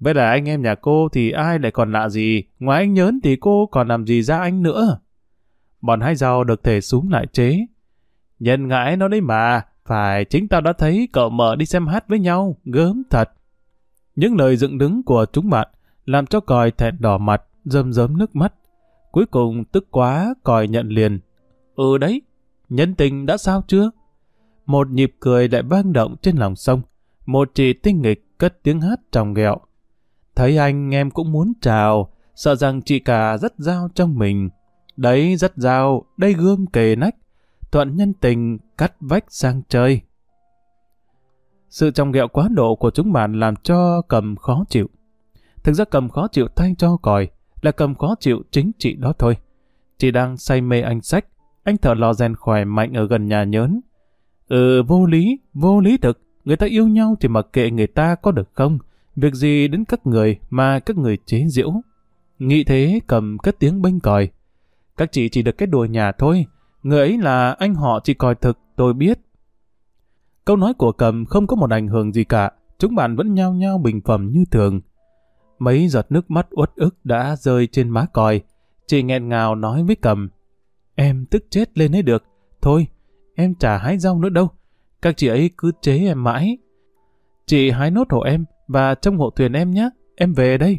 Vậy là anh em nhà cô thì ai lại còn lạ gì, ngoài anh nhớn thì cô còn làm gì ra anh nữa. Bọn hai rau được thể súng lại chế. Nhân ngãi nó đấy mà, phải chính tao đã thấy cậu mở đi xem hát với nhau, gớm thật. Những lời dựng đứng của chúng bạn làm cho còi thẹn đỏ mặt, rơm rớm nước mắt. Cuối cùng tức quá, còi nhận liền. Ừ đấy, nhân tình đã sao chưa? Một nhịp cười lại vang động trên lòng sông. Một chị tinh nghịch cất tiếng hát trong ghẹo. Thấy anh em cũng muốn chào, sợ rằng chị cả rất giao trong mình. Đấy rất giao, đây gương kề nách. Thuận nhân tình cắt vách sang chơi. Sự trong ghẹo quá độ của chúng bạn làm cho cầm khó chịu. Thực ra cầm khó chịu thay cho còi, là cầm khó chịu chính chị đó thôi. Chị đang say mê anh sách, anh thở lò rèn khỏe mạnh ở gần nhà nhớn. Ừ, vô lý, vô lý thực, người ta yêu nhau thì mặc kệ người ta có được không, việc gì đến các người mà các người chế giễu. Nghĩ thế cầm cất tiếng bênh còi. Các chị chỉ được cái đùa nhà thôi, người ấy là anh họ chị còi thực, tôi biết. Câu nói của cầm không có một ảnh hưởng gì cả, chúng bạn vẫn nhao nhao bình phẩm như thường. Mấy giọt nước mắt uất ức đã rơi trên má còi. Chị nghẹn ngào nói với cầm. Em tức chết lên ấy được. Thôi, em chả hái rau nữa đâu. Các chị ấy cứ chế em mãi. Chị hái nốt hộ em và trong hộ thuyền em nhé. Em về đây.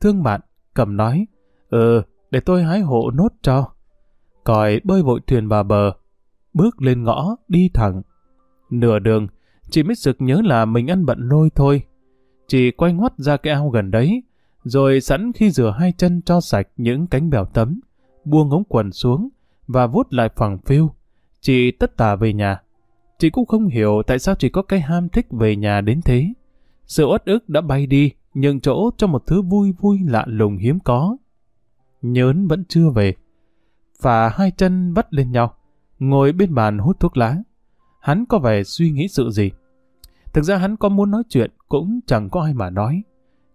Thương bạn, cầm nói. Ừ, để tôi hái hộ nốt cho. Còi bơi vội thuyền vào bờ. Bước lên ngõ, đi thẳng. Nửa đường, chị mới sực nhớ là mình ăn bận lôi thôi. Chị quay ngoắt ra cái ao gần đấy, rồi sẵn khi rửa hai chân cho sạch những cánh bèo tấm, buông ống quần xuống và vuốt lại phẳng phiu. Chị tất tả về nhà. Chị cũng không hiểu tại sao chị có cái ham thích về nhà đến thế. Sự uất ức đã bay đi, nhường chỗ cho một thứ vui vui lạ lùng hiếm có. Nhớn vẫn chưa về. Và hai chân vắt lên nhau, ngồi bên bàn hút thuốc lá. Hắn có vẻ suy nghĩ sự gì. Thực ra hắn có muốn nói chuyện, cũng chẳng có ai mà nói.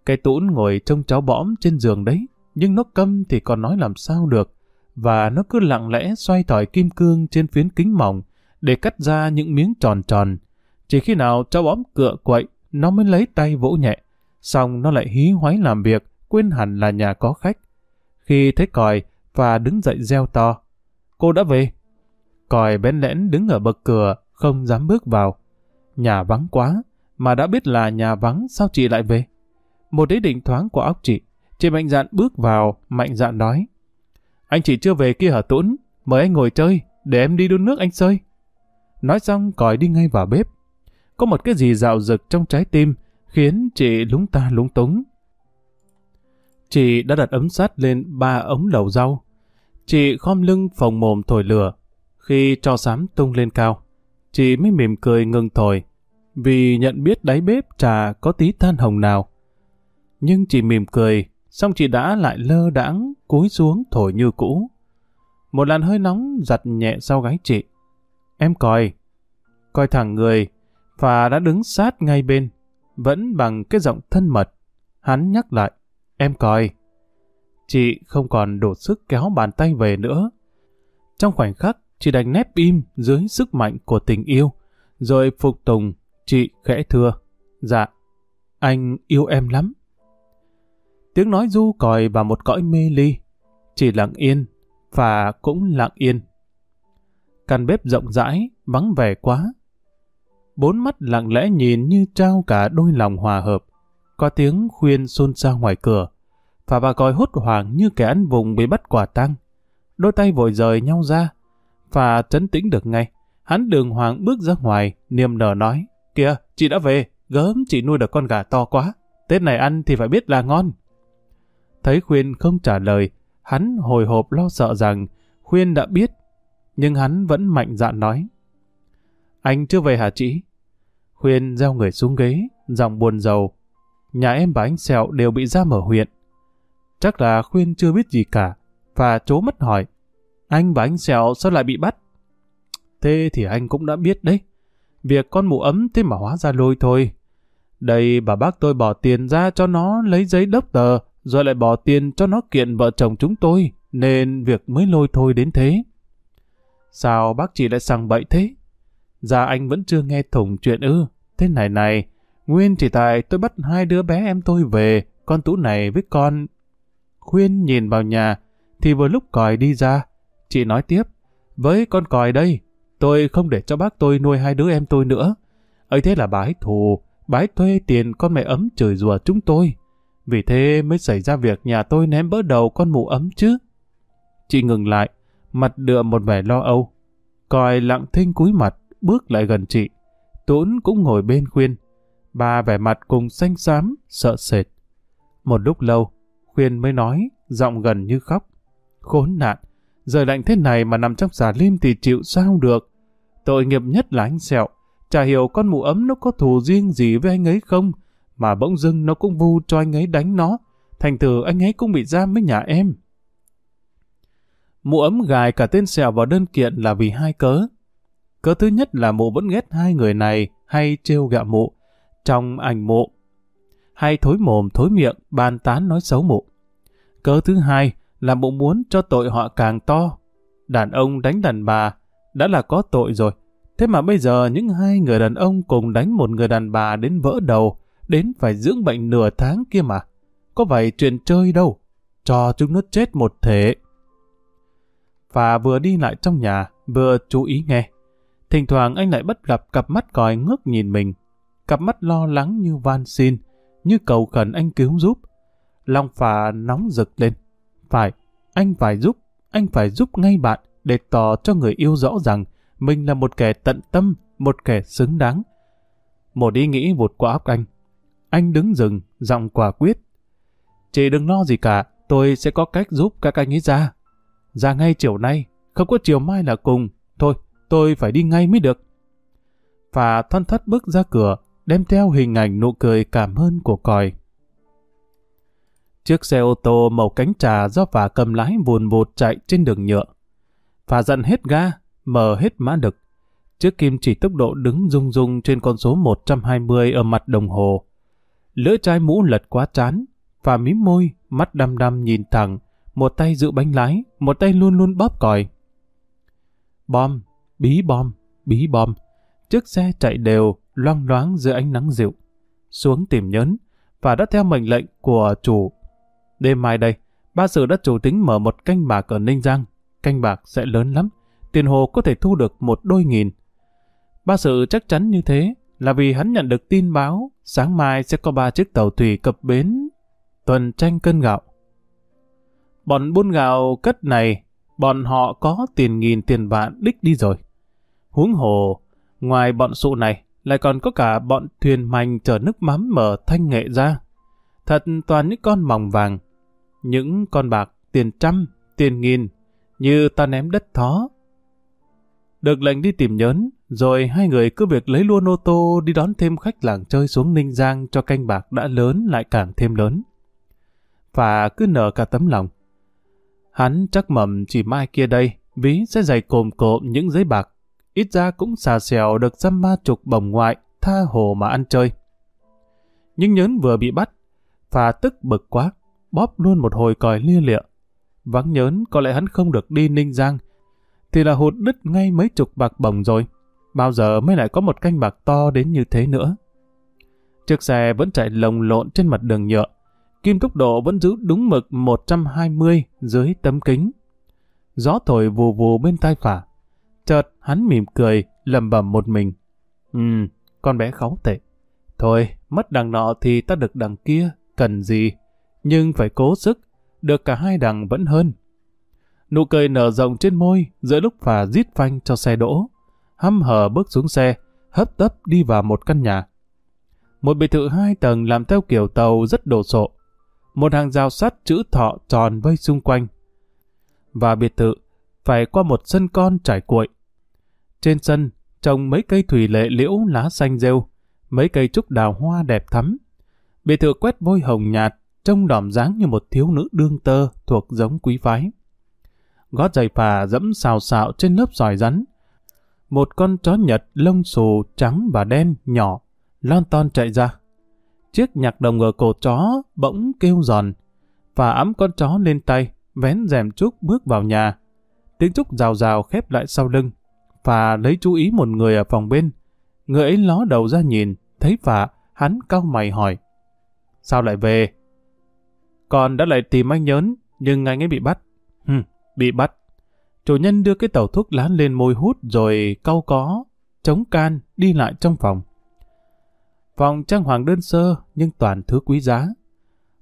Cái tũn ngồi trông cháu bõm trên giường đấy, nhưng nó câm thì còn nói làm sao được. Và nó cứ lặng lẽ xoay thỏi kim cương trên phiến kính mỏng để cắt ra những miếng tròn tròn. Chỉ khi nào cháu bõm cựa quậy, nó mới lấy tay vỗ nhẹ. Xong nó lại hí hoái làm việc, quên hẳn là nhà có khách. Khi thấy còi, và đứng dậy reo to. Cô đã về. Còi bén lẽn đứng ở bậc cửa, không dám bước vào. Nhà vắng quá, mà đã biết là nhà vắng sao chị lại về? Một ý định thoáng của óc chị, chị mạnh dạn bước vào, mạnh dạn nói. Anh chị chưa về kia hả Tuấn? Mời anh ngồi chơi, để em đi đun nước anh sơi. Nói xong còi đi ngay vào bếp. Có một cái gì dạo rực trong trái tim, khiến chị lúng ta lúng túng. Chị đã đặt ấm sắt lên ba ống lầu rau. Chị khom lưng phòng mồm thổi lửa. Khi cho sám tung lên cao, chị mới mỉm cười ngừng thổi, vì nhận biết đáy bếp trà có tí than hồng nào. Nhưng chị mỉm cười, xong chị đã lại lơ đãng cúi xuống thổi như cũ. Một làn hơi nóng giặt nhẹ sau gáy chị. Em coi, coi thẳng người, và đã đứng sát ngay bên, vẫn bằng cái giọng thân mật. Hắn nhắc lại, em coi. Chị không còn đủ sức kéo bàn tay về nữa. Trong khoảnh khắc, chị đành nép im dưới sức mạnh của tình yêu, rồi phục tùng, chị khẽ thưa. Dạ, anh yêu em lắm. Tiếng nói du còi vào một cõi mê ly, chỉ lặng yên, và cũng lặng yên. Căn bếp rộng rãi, vắng vẻ quá. Bốn mắt lặng lẽ nhìn như trao cả đôi lòng hòa hợp. Có tiếng khuyên xôn xao ngoài cửa, và bà còi hốt hoảng như kẻ ăn vùng bị bắt quả tăng. Đôi tay vội rời nhau ra, và trấn tĩnh được ngay. Hắn đường hoàng bước ra ngoài, niềm nở nói, kìa, chị đã về, gớm chị nuôi được con gà to quá. Tết này ăn thì phải biết là ngon. Thấy Khuyên không trả lời, hắn hồi hộp lo sợ rằng Khuyên đã biết, nhưng hắn vẫn mạnh dạn nói. Anh chưa về hả chị? Khuyên gieo người xuống ghế, giọng buồn rầu. Nhà em và anh Sẹo đều bị giam ở huyện. Chắc là Khuyên chưa biết gì cả, và chố mất hỏi. Anh và anh Sẹo sao lại bị bắt? Thế thì anh cũng đã biết đấy. Việc con mụ ấm thế mà hóa ra lôi thôi. Đây bà bác tôi bỏ tiền ra cho nó lấy giấy đốc tờ, rồi lại bỏ tiền cho nó kiện vợ chồng chúng tôi, nên việc mới lôi thôi đến thế. Sao bác chị lại sang bậy thế? Dạ anh vẫn chưa nghe thủng chuyện ư. Thế này này, nguyên chỉ tại tôi bắt hai đứa bé em tôi về, con Tú này với con... Khuyên nhìn vào nhà, thì vừa lúc còi đi ra, chị nói tiếp, với con còi đây, tôi không để cho bác tôi nuôi hai đứa em tôi nữa. ấy thế là bái thù, bái thuê tiền con mẹ ấm chửi rủa chúng tôi. Vì thế mới xảy ra việc nhà tôi ném bỡ đầu con mụ ấm chứ. Chị ngừng lại, mặt đựa một vẻ lo âu. Còi lặng thinh cúi mặt, bước lại gần chị. Tốn cũng ngồi bên khuyên. Ba vẻ mặt cùng xanh xám, sợ sệt. Một lúc lâu, khuyên mới nói, giọng gần như khóc. Khốn nạn, giờ lạnh thế này mà nằm trong xà lim thì chịu sao được. Tội nghiệp nhất là anh Sẹo. Chả hiểu con mụ ấm nó có thù riêng gì với anh ấy không, mà bỗng dưng nó cũng vu cho anh ấy đánh nó. Thành thử anh ấy cũng bị giam với nhà em. Mụ ấm gài cả tên Sẹo vào đơn kiện là vì hai cớ. Cớ thứ nhất là mụ vẫn ghét hai người này hay trêu gạo mụ. Trong ảnh mụ, hay thối mồm thối miệng bàn tán nói xấu mụ. Cớ thứ hai là mụ muốn cho tội họ càng to. Đàn ông đánh đàn bà đã là có tội rồi. Thế mà bây giờ những hai người đàn ông cùng đánh một người đàn bà đến vỡ đầu, đến phải dưỡng bệnh nửa tháng kia mà. Có vậy chuyện chơi đâu, cho chúng nó chết một thể. Và vừa đi lại trong nhà, vừa chú ý nghe. Thỉnh thoảng anh lại bắt gặp cặp mắt còi ngước nhìn mình. Cặp mắt lo lắng như van xin, như cầu khẩn anh cứu giúp. Lòng phà nóng rực lên. Phải, anh phải giúp, anh phải giúp ngay bạn để tỏ cho người yêu rõ rằng mình là một kẻ tận tâm, một kẻ xứng đáng. Một ý nghĩ vụt qua óc anh. Anh đứng dừng, giọng quả quyết. Chị đừng lo gì cả, tôi sẽ có cách giúp các anh ấy ra. Ra ngay chiều nay, không có chiều mai là cùng. Thôi, tôi phải đi ngay mới được. Và thân thất bước ra cửa, đem theo hình ảnh nụ cười cảm ơn của còi. Chiếc xe ô tô màu cánh trà do phà cầm lái buồn vụt chạy trên đường nhựa. Phà dặn hết ga, mở hết mã lực. Chiếc kim chỉ tốc độ đứng rung rung trên con số 120 ở mặt đồng hồ. Lưỡi chai mũ lật quá chán, và mím môi, mắt đăm đăm nhìn thẳng, một tay giữ bánh lái, một tay luôn luôn bóp còi. Bom, bí bom, bí bom. Chiếc xe chạy đều, loang loáng dưới ánh nắng dịu. Xuống tìm nhớn, và đã theo mệnh lệnh của chủ. Đêm mai đây, ba sự đã chủ tính mở một canh bạc ở Ninh Giang. Canh bạc sẽ lớn lắm, tiền hồ có thể thu được một đôi nghìn. Ba sự chắc chắn như thế là vì hắn nhận được tin báo sáng mai sẽ có ba chiếc tàu thủy cập bến tuần tranh cân gạo. Bọn buôn gạo cất này, bọn họ có tiền nghìn tiền vạn đích đi rồi. Huống hồ, ngoài bọn sụ này, lại còn có cả bọn thuyền mành chở nước mắm mở thanh nghệ ra. Thật toàn những con mỏng vàng, những con bạc tiền trăm, tiền nghìn, như ta ném đất thó. Được lệnh đi tìm nhớn, rồi hai người cứ việc lấy luôn ô tô đi đón thêm khách làng chơi xuống Ninh Giang cho canh bạc đã lớn lại càng thêm lớn. Và cứ nở cả tấm lòng. Hắn chắc mầm chỉ mai kia đây, ví sẽ dày cồm cộm những giấy bạc. Ít ra cũng xà xèo được dăm ba chục bồng ngoại, tha hồ mà ăn chơi. Nhưng nhớn vừa bị bắt, và tức bực quá, bóp luôn một hồi còi lia lịa. Vắng nhớn có lẽ hắn không được đi Ninh Giang, thì là hụt đứt ngay mấy chục bạc bồng rồi. Bao giờ mới lại có một canh bạc to đến như thế nữa? Chiếc xe vẫn chạy lồng lộn trên mặt đường nhựa. Kim tốc độ vẫn giữ đúng mực 120 dưới tấm kính. Gió thổi vù vù bên tai phả. Chợt hắn mỉm cười, lầm bầm một mình. Ừ, con bé kháu tệ. Thôi, mất đằng nọ thì ta được đằng kia, cần gì? Nhưng phải cố sức, được cả hai đằng vẫn hơn. Nụ cười nở rộng trên môi giữa lúc phà rít phanh cho xe đỗ. Hăm hở bước xuống xe, hấp tấp đi vào một căn nhà. Một biệt thự hai tầng làm theo kiểu tàu rất đồ sộ. Một hàng rào sắt chữ thọ tròn vây xung quanh. Và biệt thự phải qua một sân con trải cuội. Trên sân trồng mấy cây thủy lệ liễu lá xanh rêu, mấy cây trúc đào hoa đẹp thắm. Biệt thự quét vôi hồng nhạt, trông đỏm dáng như một thiếu nữ đương tơ thuộc giống quý phái gót giày phà dẫm xào xạo trên lớp sỏi rắn. Một con chó nhật lông xù trắng và đen nhỏ, lon ton chạy ra. Chiếc nhạc đồng ở cổ chó bỗng kêu giòn, và ấm con chó lên tay, vén rèm trúc bước vào nhà. Tiếng trúc rào rào khép lại sau lưng, và lấy chú ý một người ở phòng bên. Người ấy ló đầu ra nhìn, thấy phà, hắn cau mày hỏi. Sao lại về? Con đã lại tìm anh nhớn, nhưng anh ấy bị bắt. Hừ, bị bắt. Chủ nhân đưa cái tàu thuốc lá lên môi hút rồi cau có, chống can, đi lại trong phòng. Phòng trang hoàng đơn sơ nhưng toàn thứ quý giá.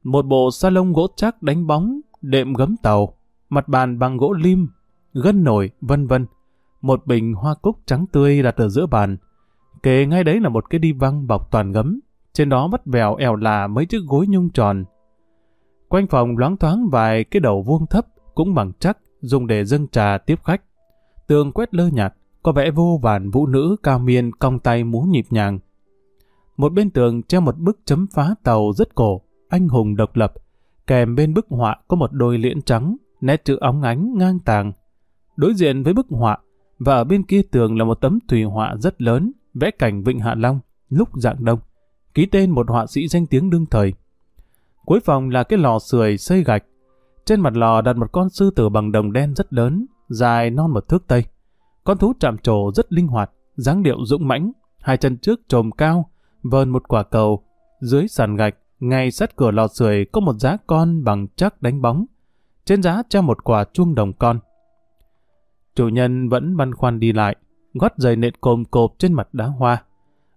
Một bộ salon gỗ chắc đánh bóng, đệm gấm tàu, mặt bàn bằng gỗ lim, gân nổi, vân vân. Một bình hoa cúc trắng tươi đặt ở giữa bàn. Kề ngay đấy là một cái đi văng bọc toàn gấm. Trên đó bắt vèo ẻo là mấy chiếc gối nhung tròn. Quanh phòng loáng thoáng vài cái đầu vuông thấp cũng bằng chắc dùng để dâng trà tiếp khách. Tường quét lơ nhạt, có vẽ vô vàn vũ nữ cao miên cong tay múa nhịp nhàng. Một bên tường treo một bức chấm phá tàu rất cổ, anh hùng độc lập, kèm bên bức họa có một đôi liễn trắng, nét chữ óng ánh ngang tàng. Đối diện với bức họa, và ở bên kia tường là một tấm thủy họa rất lớn, vẽ cảnh Vịnh Hạ Long, lúc dạng đông, ký tên một họa sĩ danh tiếng đương thời. Cuối phòng là cái lò sưởi xây gạch, trên mặt lò đặt một con sư tử bằng đồng đen rất lớn, dài non một thước tây. Con thú chạm trổ rất linh hoạt, dáng điệu dũng mãnh, hai chân trước trồm cao, vờn một quả cầu. Dưới sàn gạch, ngay sát cửa lò sưởi có một giá con bằng chắc đánh bóng. Trên giá treo một quả chuông đồng con. Chủ nhân vẫn băn khoăn đi lại, gót giày nện cồm cộp trên mặt đá hoa.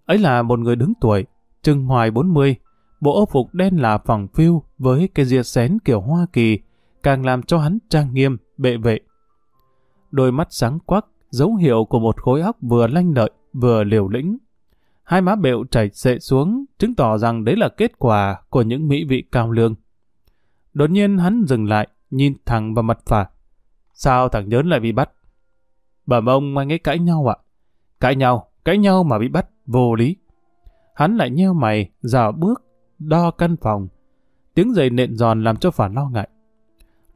Ấy là một người đứng tuổi, chừng hoài 40, bộ ô phục đen là phẳng phiu với cái ria xén kiểu Hoa Kỳ, càng làm cho hắn trang nghiêm, bệ vệ. Đôi mắt sáng quắc, dấu hiệu của một khối óc vừa lanh lợi, vừa liều lĩnh. Hai má bẹo chảy xệ xuống, chứng tỏ rằng đấy là kết quả của những mỹ vị cao lương. Đột nhiên hắn dừng lại, nhìn thẳng vào mặt phà. Sao thằng nhớn lại bị bắt? Bẩm ông anh ấy cãi nhau ạ. Cãi nhau, cãi nhau mà bị bắt, vô lý. Hắn lại nheo mày, dạo bước, đo căn phòng. Tiếng giày nện giòn làm cho phà lo ngại.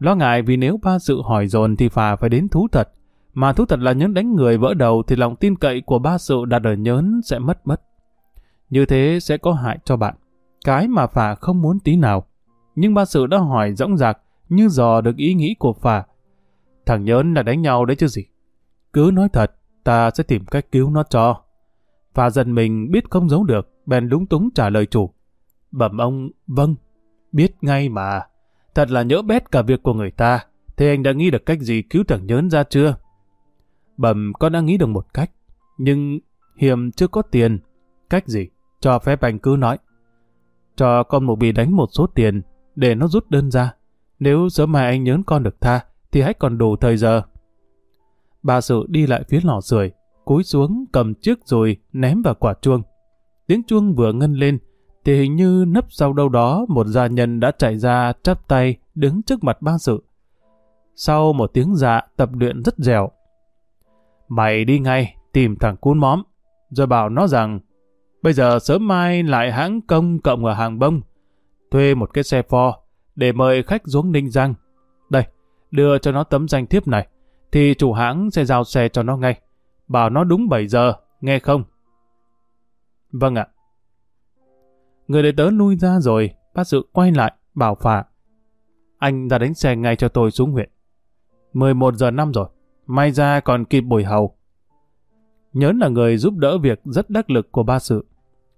Lo ngại vì nếu ba sự hỏi dồn thì phà phải đến thú thật. Mà thú thật là nhớn đánh người vỡ đầu thì lòng tin cậy của ba sự đặt ở nhớn sẽ mất mất. Như thế sẽ có hại cho bạn. Cái mà phà không muốn tí nào. Nhưng ba sự đã hỏi rõng rạc như dò được ý nghĩ của phà. Thằng nhớn là đánh nhau đấy chứ gì. Cứ nói thật, ta sẽ tìm cách cứu nó cho. Phà dần mình biết không giấu được, bèn lúng túng trả lời chủ. Bẩm ông, vâng, biết ngay mà. Thật là nhỡ bét cả việc của người ta. Thế anh đã nghĩ được cách gì cứu thằng nhớn ra chưa? Bẩm con đã nghĩ được một cách. Nhưng Hiểm chưa có tiền. Cách gì? Cho phép anh cứ nói. Cho con một bì đánh một số tiền để nó rút đơn ra. Nếu sớm mai anh nhớn con được tha thì hãy còn đủ thời giờ. Bà sự đi lại phía lò sưởi, cúi xuống cầm chiếc rồi ném vào quả chuông. Tiếng chuông vừa ngân lên thì hình như nấp sau đâu đó một gia nhân đã chạy ra chắp tay đứng trước mặt ban sự. sau một tiếng dạ tập luyện rất dẻo. Mày đi ngay, tìm thằng cún móm, rồi bảo nó rằng bây giờ sớm mai lại hãng công cộng ở hàng bông, thuê một cái xe pho để mời khách xuống Ninh Giang. Đây, đưa cho nó tấm danh thiếp này, thì chủ hãng sẽ giao xe cho nó ngay. Bảo nó đúng 7 giờ, nghe không? Vâng ạ. Người đệ tớ lui ra rồi, bác sự quay lại, bảo phà. Anh ra đánh xe ngay cho tôi xuống huyện. 11 giờ năm rồi, may ra còn kịp buổi hầu. Nhớn là người giúp đỡ việc rất đắc lực của ba sự.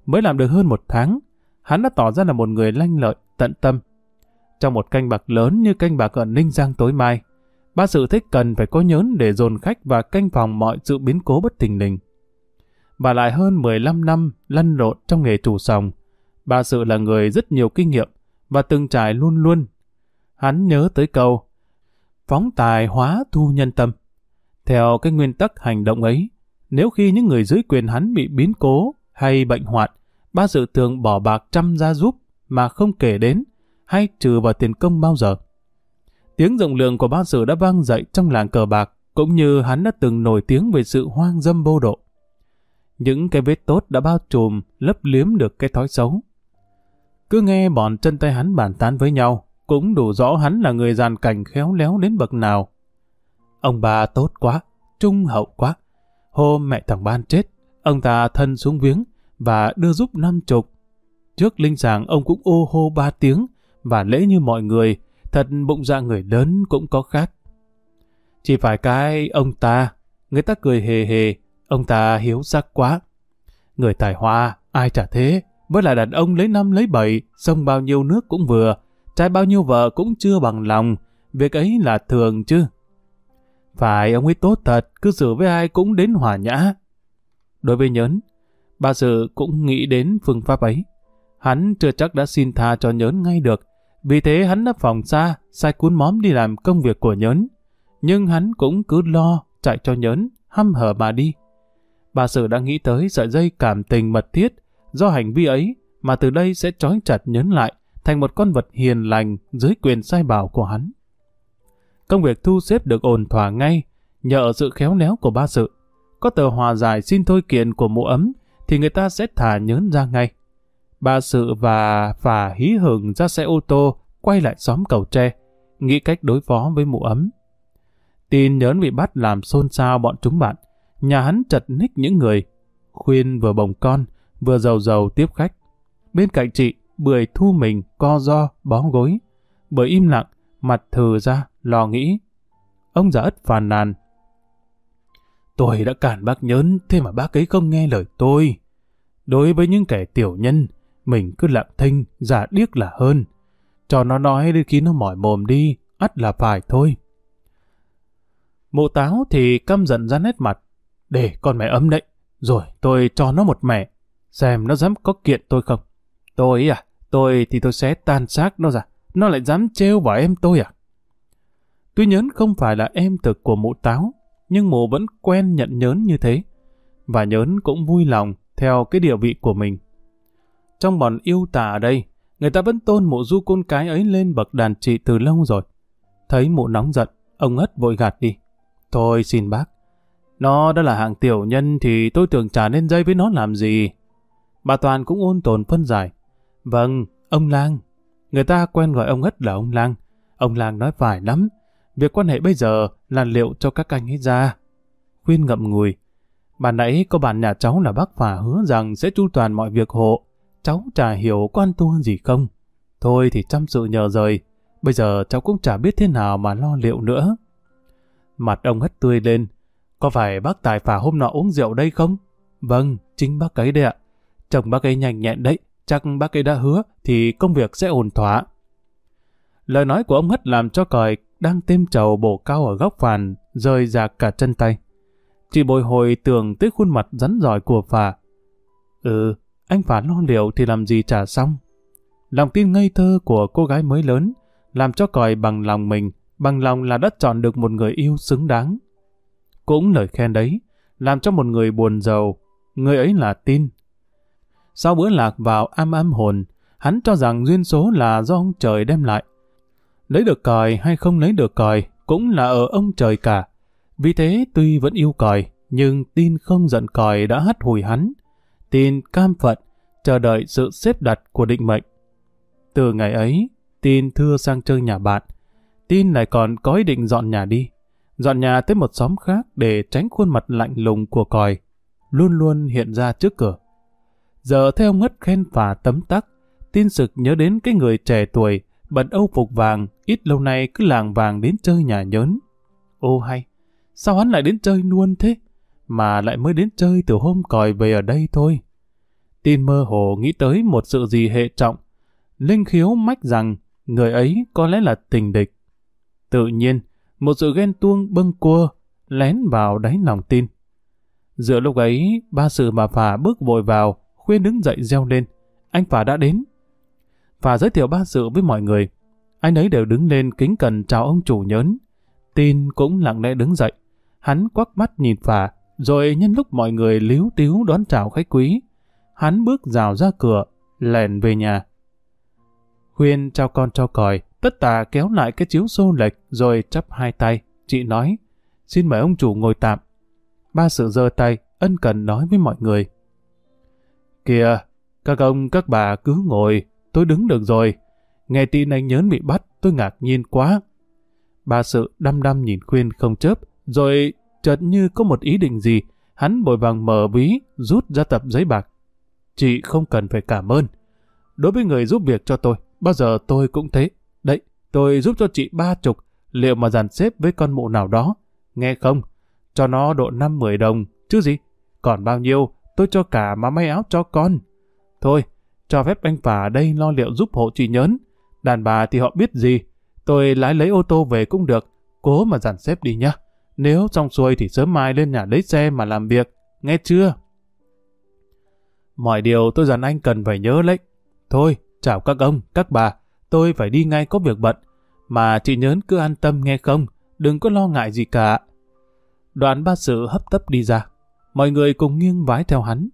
Mới làm được hơn một tháng, hắn đã tỏ ra là một người lanh lợi, tận tâm. Trong một canh bạc lớn như canh bạc ở Ninh Giang tối mai, ba sự thích cần phải có nhớn để dồn khách và canh phòng mọi sự biến cố bất tình lình. Và lại hơn 15 năm lăn lộn trong nghề chủ sòng, bà sự là người rất nhiều kinh nghiệm và từng trải luôn luôn. Hắn nhớ tới câu phóng tài hóa thu nhân tâm. Theo cái nguyên tắc hành động ấy, nếu khi những người dưới quyền hắn bị biến cố hay bệnh hoạn, ba dự thường bỏ bạc trăm ra giúp mà không kể đến hay trừ vào tiền công bao giờ. Tiếng rộng lượng của ba sự đã vang dậy trong làng cờ bạc, cũng như hắn đã từng nổi tiếng về sự hoang dâm vô độ. Những cái vết tốt đã bao trùm, lấp liếm được cái thói xấu. Cứ nghe bọn chân tay hắn bàn tán với nhau, cũng đủ rõ hắn là người giàn cảnh khéo léo đến bậc nào. Ông bà tốt quá, trung hậu quá. Hôm mẹ thằng Ban chết, ông ta thân xuống viếng và đưa giúp năm chục. Trước linh sàng ông cũng ô hô ba tiếng và lễ như mọi người, thật bụng dạ người lớn cũng có khác. Chỉ phải cái ông ta, người ta cười hề hề, ông ta hiếu sắc quá. Người tài hoa, ai trả thế, với lại đàn ông lấy năm lấy bảy, sông bao nhiêu nước cũng vừa, trai bao nhiêu vợ cũng chưa bằng lòng, việc ấy là thường chứ. Phải ông ấy tốt thật, cứ xử với ai cũng đến hòa nhã. Đối với Nhớn, bà sự cũng nghĩ đến phương pháp ấy. Hắn chưa chắc đã xin tha cho Nhớn ngay được, vì thế hắn đã phòng xa, sai cuốn móm đi làm công việc của Nhớn. Nhưng hắn cũng cứ lo, chạy cho Nhớn, hăm hở mà đi. Bà sự đã nghĩ tới sợi dây cảm tình mật thiết, do hành vi ấy mà từ đây sẽ trói chặt Nhớn lại, thành một con vật hiền lành dưới quyền sai bảo của hắn. Công việc thu xếp được ổn thỏa ngay, nhờ sự khéo léo của ba sự. Có tờ hòa giải xin thôi kiện của mụ ấm, thì người ta sẽ thả nhớn ra ngay. Ba sự và phà hí hưởng ra xe ô tô, quay lại xóm cầu tre, nghĩ cách đối phó với mụ ấm. Tin nhớn bị bắt làm xôn xao bọn chúng bạn, nhà hắn chật ních những người. Khuyên vừa bồng con, vừa giàu giàu tiếp khách. Bên cạnh chị, bưởi thu mình, co do, bó gối. Bởi im lặng, mặt thừ ra, lo nghĩ. Ông già ất phàn nàn. Tôi đã cản bác nhớn, thế mà bác ấy không nghe lời tôi. Đối với những kẻ tiểu nhân, mình cứ lặng thinh, giả điếc là hơn. Cho nó nói đến khi nó mỏi mồm đi, ắt là phải thôi. Mụ táo thì căm giận ra nét mặt. Để con mẹ ấm đấy, rồi tôi cho nó một mẹ, xem nó dám có kiện tôi không. Tôi à, tôi thì tôi sẽ tan xác nó ra, nó lại dám trêu vào em tôi à. Tuy nhớn không phải là em thực của mụ táo, nhưng mụ vẫn quen nhận nhớn như thế. Và nhớn cũng vui lòng theo cái địa vị của mình. Trong bọn yêu tà ở đây, người ta vẫn tôn mụ du côn cái ấy lên bậc đàn trị từ lâu rồi. Thấy mụ nóng giận, ông ất vội gạt đi. Thôi xin bác, nó đã là hạng tiểu nhân thì tôi tưởng trả nên dây với nó làm gì. Bà Toàn cũng ôn tồn phân giải. Vâng, ông Lang. Người ta quen gọi ông hết là ông Lang. Ông Lang nói phải lắm. Việc quan hệ bây giờ là liệu cho các anh ấy ra. Khuyên ngậm ngùi. Bà nãy có bạn nhà cháu là bác phà hứa rằng sẽ chu toàn mọi việc hộ. Cháu chả hiểu quan tu gì không. Thôi thì chăm sự nhờ rời. Bây giờ cháu cũng chả biết thế nào mà lo liệu nữa. Mặt ông hất tươi lên. Có phải bác tài phà hôm nọ uống rượu đây không? Vâng, chính bác ấy đây ạ. Chồng bác ấy nhanh nhẹn đấy. Chắc bác ấy đã hứa thì công việc sẽ ổn thỏa. Lời nói của ông hất làm cho còi đang têm trầu bổ cao ở góc phàn, rơi rạc cả chân tay. Chị bồi hồi tưởng tới khuôn mặt rắn giỏi của phà. Ừ, anh phà lo liệu thì làm gì trả xong. Lòng tin ngây thơ của cô gái mới lớn, làm cho còi bằng lòng mình, bằng lòng là đã chọn được một người yêu xứng đáng. Cũng lời khen đấy, làm cho một người buồn giàu, người ấy là tin. Sau bữa lạc vào am am hồn, hắn cho rằng duyên số là do ông trời đem lại. Lấy được còi hay không lấy được còi cũng là ở ông trời cả. Vì thế tuy vẫn yêu còi, nhưng tin không giận còi đã hắt hủi hắn. Tin cam phận, chờ đợi sự xếp đặt của định mệnh. Từ ngày ấy, tin thưa sang chơi nhà bạn. Tin lại còn có ý định dọn nhà đi. Dọn nhà tới một xóm khác để tránh khuôn mặt lạnh lùng của còi. Luôn luôn hiện ra trước cửa. Giờ theo ngất khen phà tấm tắc, tin sực nhớ đến cái người trẻ tuổi, bận âu phục vàng, ít lâu nay cứ làng vàng đến chơi nhà nhớn. Ô hay, sao hắn lại đến chơi luôn thế? Mà lại mới đến chơi từ hôm còi về ở đây thôi. Tin mơ hồ nghĩ tới một sự gì hệ trọng. Linh khiếu mách rằng người ấy có lẽ là tình địch. Tự nhiên, một sự ghen tuông bâng cua lén vào đáy lòng tin. Giữa lúc ấy, ba sự bà Phà bước vội vào, khuyên đứng dậy reo lên. Anh Phà đã đến. Phà giới thiệu ba sự với mọi người. Anh ấy đều đứng lên kính cần chào ông chủ nhớn. Tin cũng lặng lẽ đứng dậy. Hắn quắc mắt nhìn Phà, rồi nhân lúc mọi người líu tíu đón chào khách quý, hắn bước rào ra cửa, lèn về nhà. Khuyên trao con cho còi, tất tà kéo lại cái chiếu xô lệch rồi chắp hai tay. Chị nói, xin mời ông chủ ngồi tạm. Ba sự giơ tay, ân cần nói với mọi người. Kìa, các ông các bà cứ ngồi, tôi đứng được rồi. Nghe tin anh nhớn bị bắt, tôi ngạc nhiên quá. bà sự đăm đăm nhìn khuyên không chớp, rồi chợt như có một ý định gì, hắn bồi vàng mở ví, rút ra tập giấy bạc. Chị không cần phải cảm ơn. Đối với người giúp việc cho tôi, bao giờ tôi cũng thế. Đấy, tôi giúp cho chị ba chục, liệu mà dàn xếp với con mụ nào đó. Nghe không? Cho nó độ năm mười đồng, chứ gì? Còn bao nhiêu, tôi cho cả mà may áo cho con. Thôi, cho phép anh Phà ở đây lo liệu giúp hộ chị nhớn. Đàn bà thì họ biết gì. Tôi lái lấy ô tô về cũng được. Cố mà dàn xếp đi nhá. Nếu xong xuôi thì sớm mai lên nhà lấy xe mà làm việc. Nghe chưa? Mọi điều tôi dặn anh cần phải nhớ lấy. Thôi, chào các ông, các bà. Tôi phải đi ngay có việc bận. Mà chị nhớn cứ an tâm nghe không. Đừng có lo ngại gì cả. Đoàn ba sự hấp tấp đi ra. Mọi người cùng nghiêng vái theo hắn.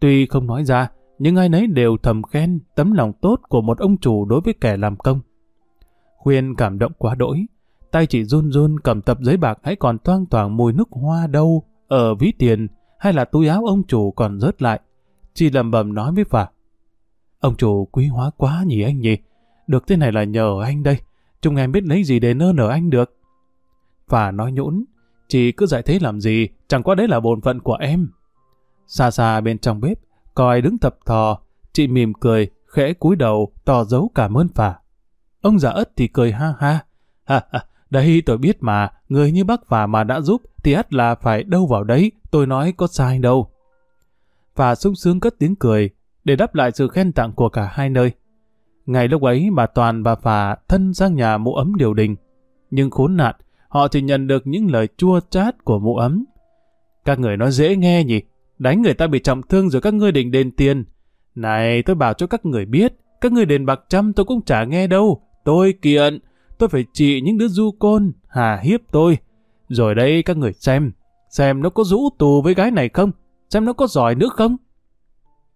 Tuy không nói ra, nhưng ai nấy đều thầm khen tấm lòng tốt của một ông chủ đối với kẻ làm công. Khuyên cảm động quá đỗi, tay chỉ run run cầm tập giấy bạc hãy còn toang toảng mùi nước hoa đâu, ở ví tiền hay là túi áo ông chủ còn rớt lại. Chỉ lầm bầm nói với Phà. Ông chủ quý hóa quá nhỉ anh nhỉ, được thế này là nhờ anh đây, chúng em biết lấy gì để nơ nở anh được. Phà nói nhũn, chị cứ dạy thế làm gì, chẳng qua đấy là bổn phận của em. Xa xa bên trong bếp, coi đứng tập thò, chị mỉm cười, khẽ cúi đầu, tỏ dấu cảm ơn Phà. Ông già ất thì cười ha ha. Ha ha, đấy tôi biết mà, người như bác Phà mà đã giúp thì ắt là phải đâu vào đấy, tôi nói có sai đâu. Phả sung sướng cất tiếng cười, để đáp lại sự khen tặng của cả hai nơi. Ngày lúc ấy bà Toàn và Phà thân sang nhà mụ ấm điều đình. Nhưng khốn nạn, họ chỉ nhận được những lời chua chát của mụ ấm. Các người nói dễ nghe nhỉ, đánh người ta bị trọng thương rồi các ngươi định đền tiền. Này, tôi bảo cho các người biết, các người đền bạc trăm tôi cũng chả nghe đâu. Tôi kiện, tôi phải trị những đứa du côn, hà hiếp tôi. Rồi đây các người xem, xem nó có rũ tù với gái này không, xem nó có giỏi nữa không.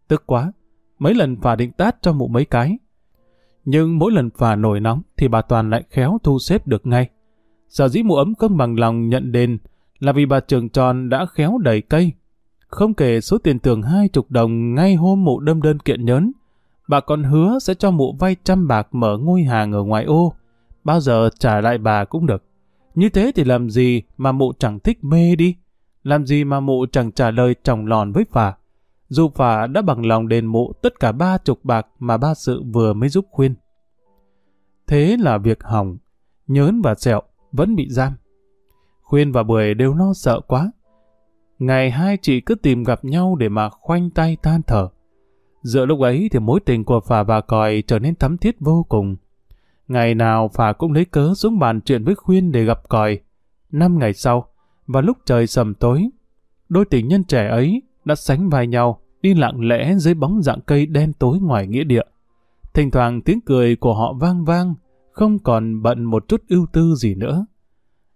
Tức quá, mấy lần phà định tát cho mụ mấy cái. Nhưng mỗi lần phà nổi nóng thì bà Toàn lại khéo thu xếp được ngay. Sở dĩ mụ ấm không bằng lòng nhận đền là vì bà trường tròn đã khéo đẩy cây. Không kể số tiền tưởng hai chục đồng ngay hôm mụ đâm đơn kiện nhớn, bà còn hứa sẽ cho mụ vay trăm bạc mở ngôi hàng ở ngoài ô. Bao giờ trả lại bà cũng được. Như thế thì làm gì mà mụ chẳng thích mê đi? Làm gì mà mụ chẳng trả lời trọng lòn với phà? Dù phà đã bằng lòng đền mụ tất cả ba chục bạc mà ba sự vừa mới giúp khuyên. Thế là việc hỏng, nhớn và sẹo vẫn bị giam. Khuyên và Bưởi đều lo sợ quá. Ngày hai chị cứ tìm gặp nhau để mà khoanh tay than thở. Giữa lúc ấy thì mối tình của Phà và Còi trở nên thắm thiết vô cùng. Ngày nào Phà cũng lấy cớ xuống bàn chuyện với Khuyên để gặp Còi. Năm ngày sau, và lúc trời sầm tối, đôi tình nhân trẻ ấy đã sánh vai nhau, đi lặng lẽ dưới bóng dạng cây đen tối ngoài nghĩa địa. Thỉnh thoảng tiếng cười của họ vang vang, không còn bận một chút ưu tư gì nữa.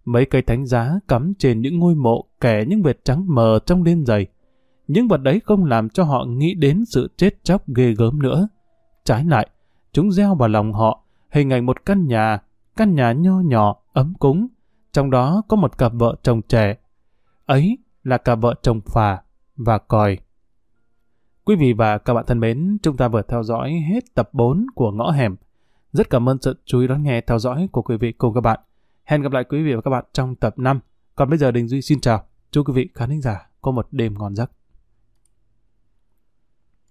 Mấy cây thánh giá cắm trên những ngôi mộ kẻ những vệt trắng mờ trong đêm dày. Những vật đấy không làm cho họ nghĩ đến sự chết chóc ghê gớm nữa. Trái lại, chúng gieo vào lòng họ hình ảnh một căn nhà, căn nhà nho nhỏ, ấm cúng, trong đó có một cặp vợ chồng trẻ. Ấy là cặp vợ chồng phà và còi. Quý vị và các bạn thân mến, chúng ta vừa theo dõi hết tập 4 của Ngõ Hẻm. Rất cảm ơn sự chú ý đón nghe, theo dõi của quý vị cùng các bạn. Hẹn gặp lại quý vị và các bạn trong tập 5. Còn bây giờ Đình Duy xin chào. Chúc quý vị khán giả có một đêm ngon giấc.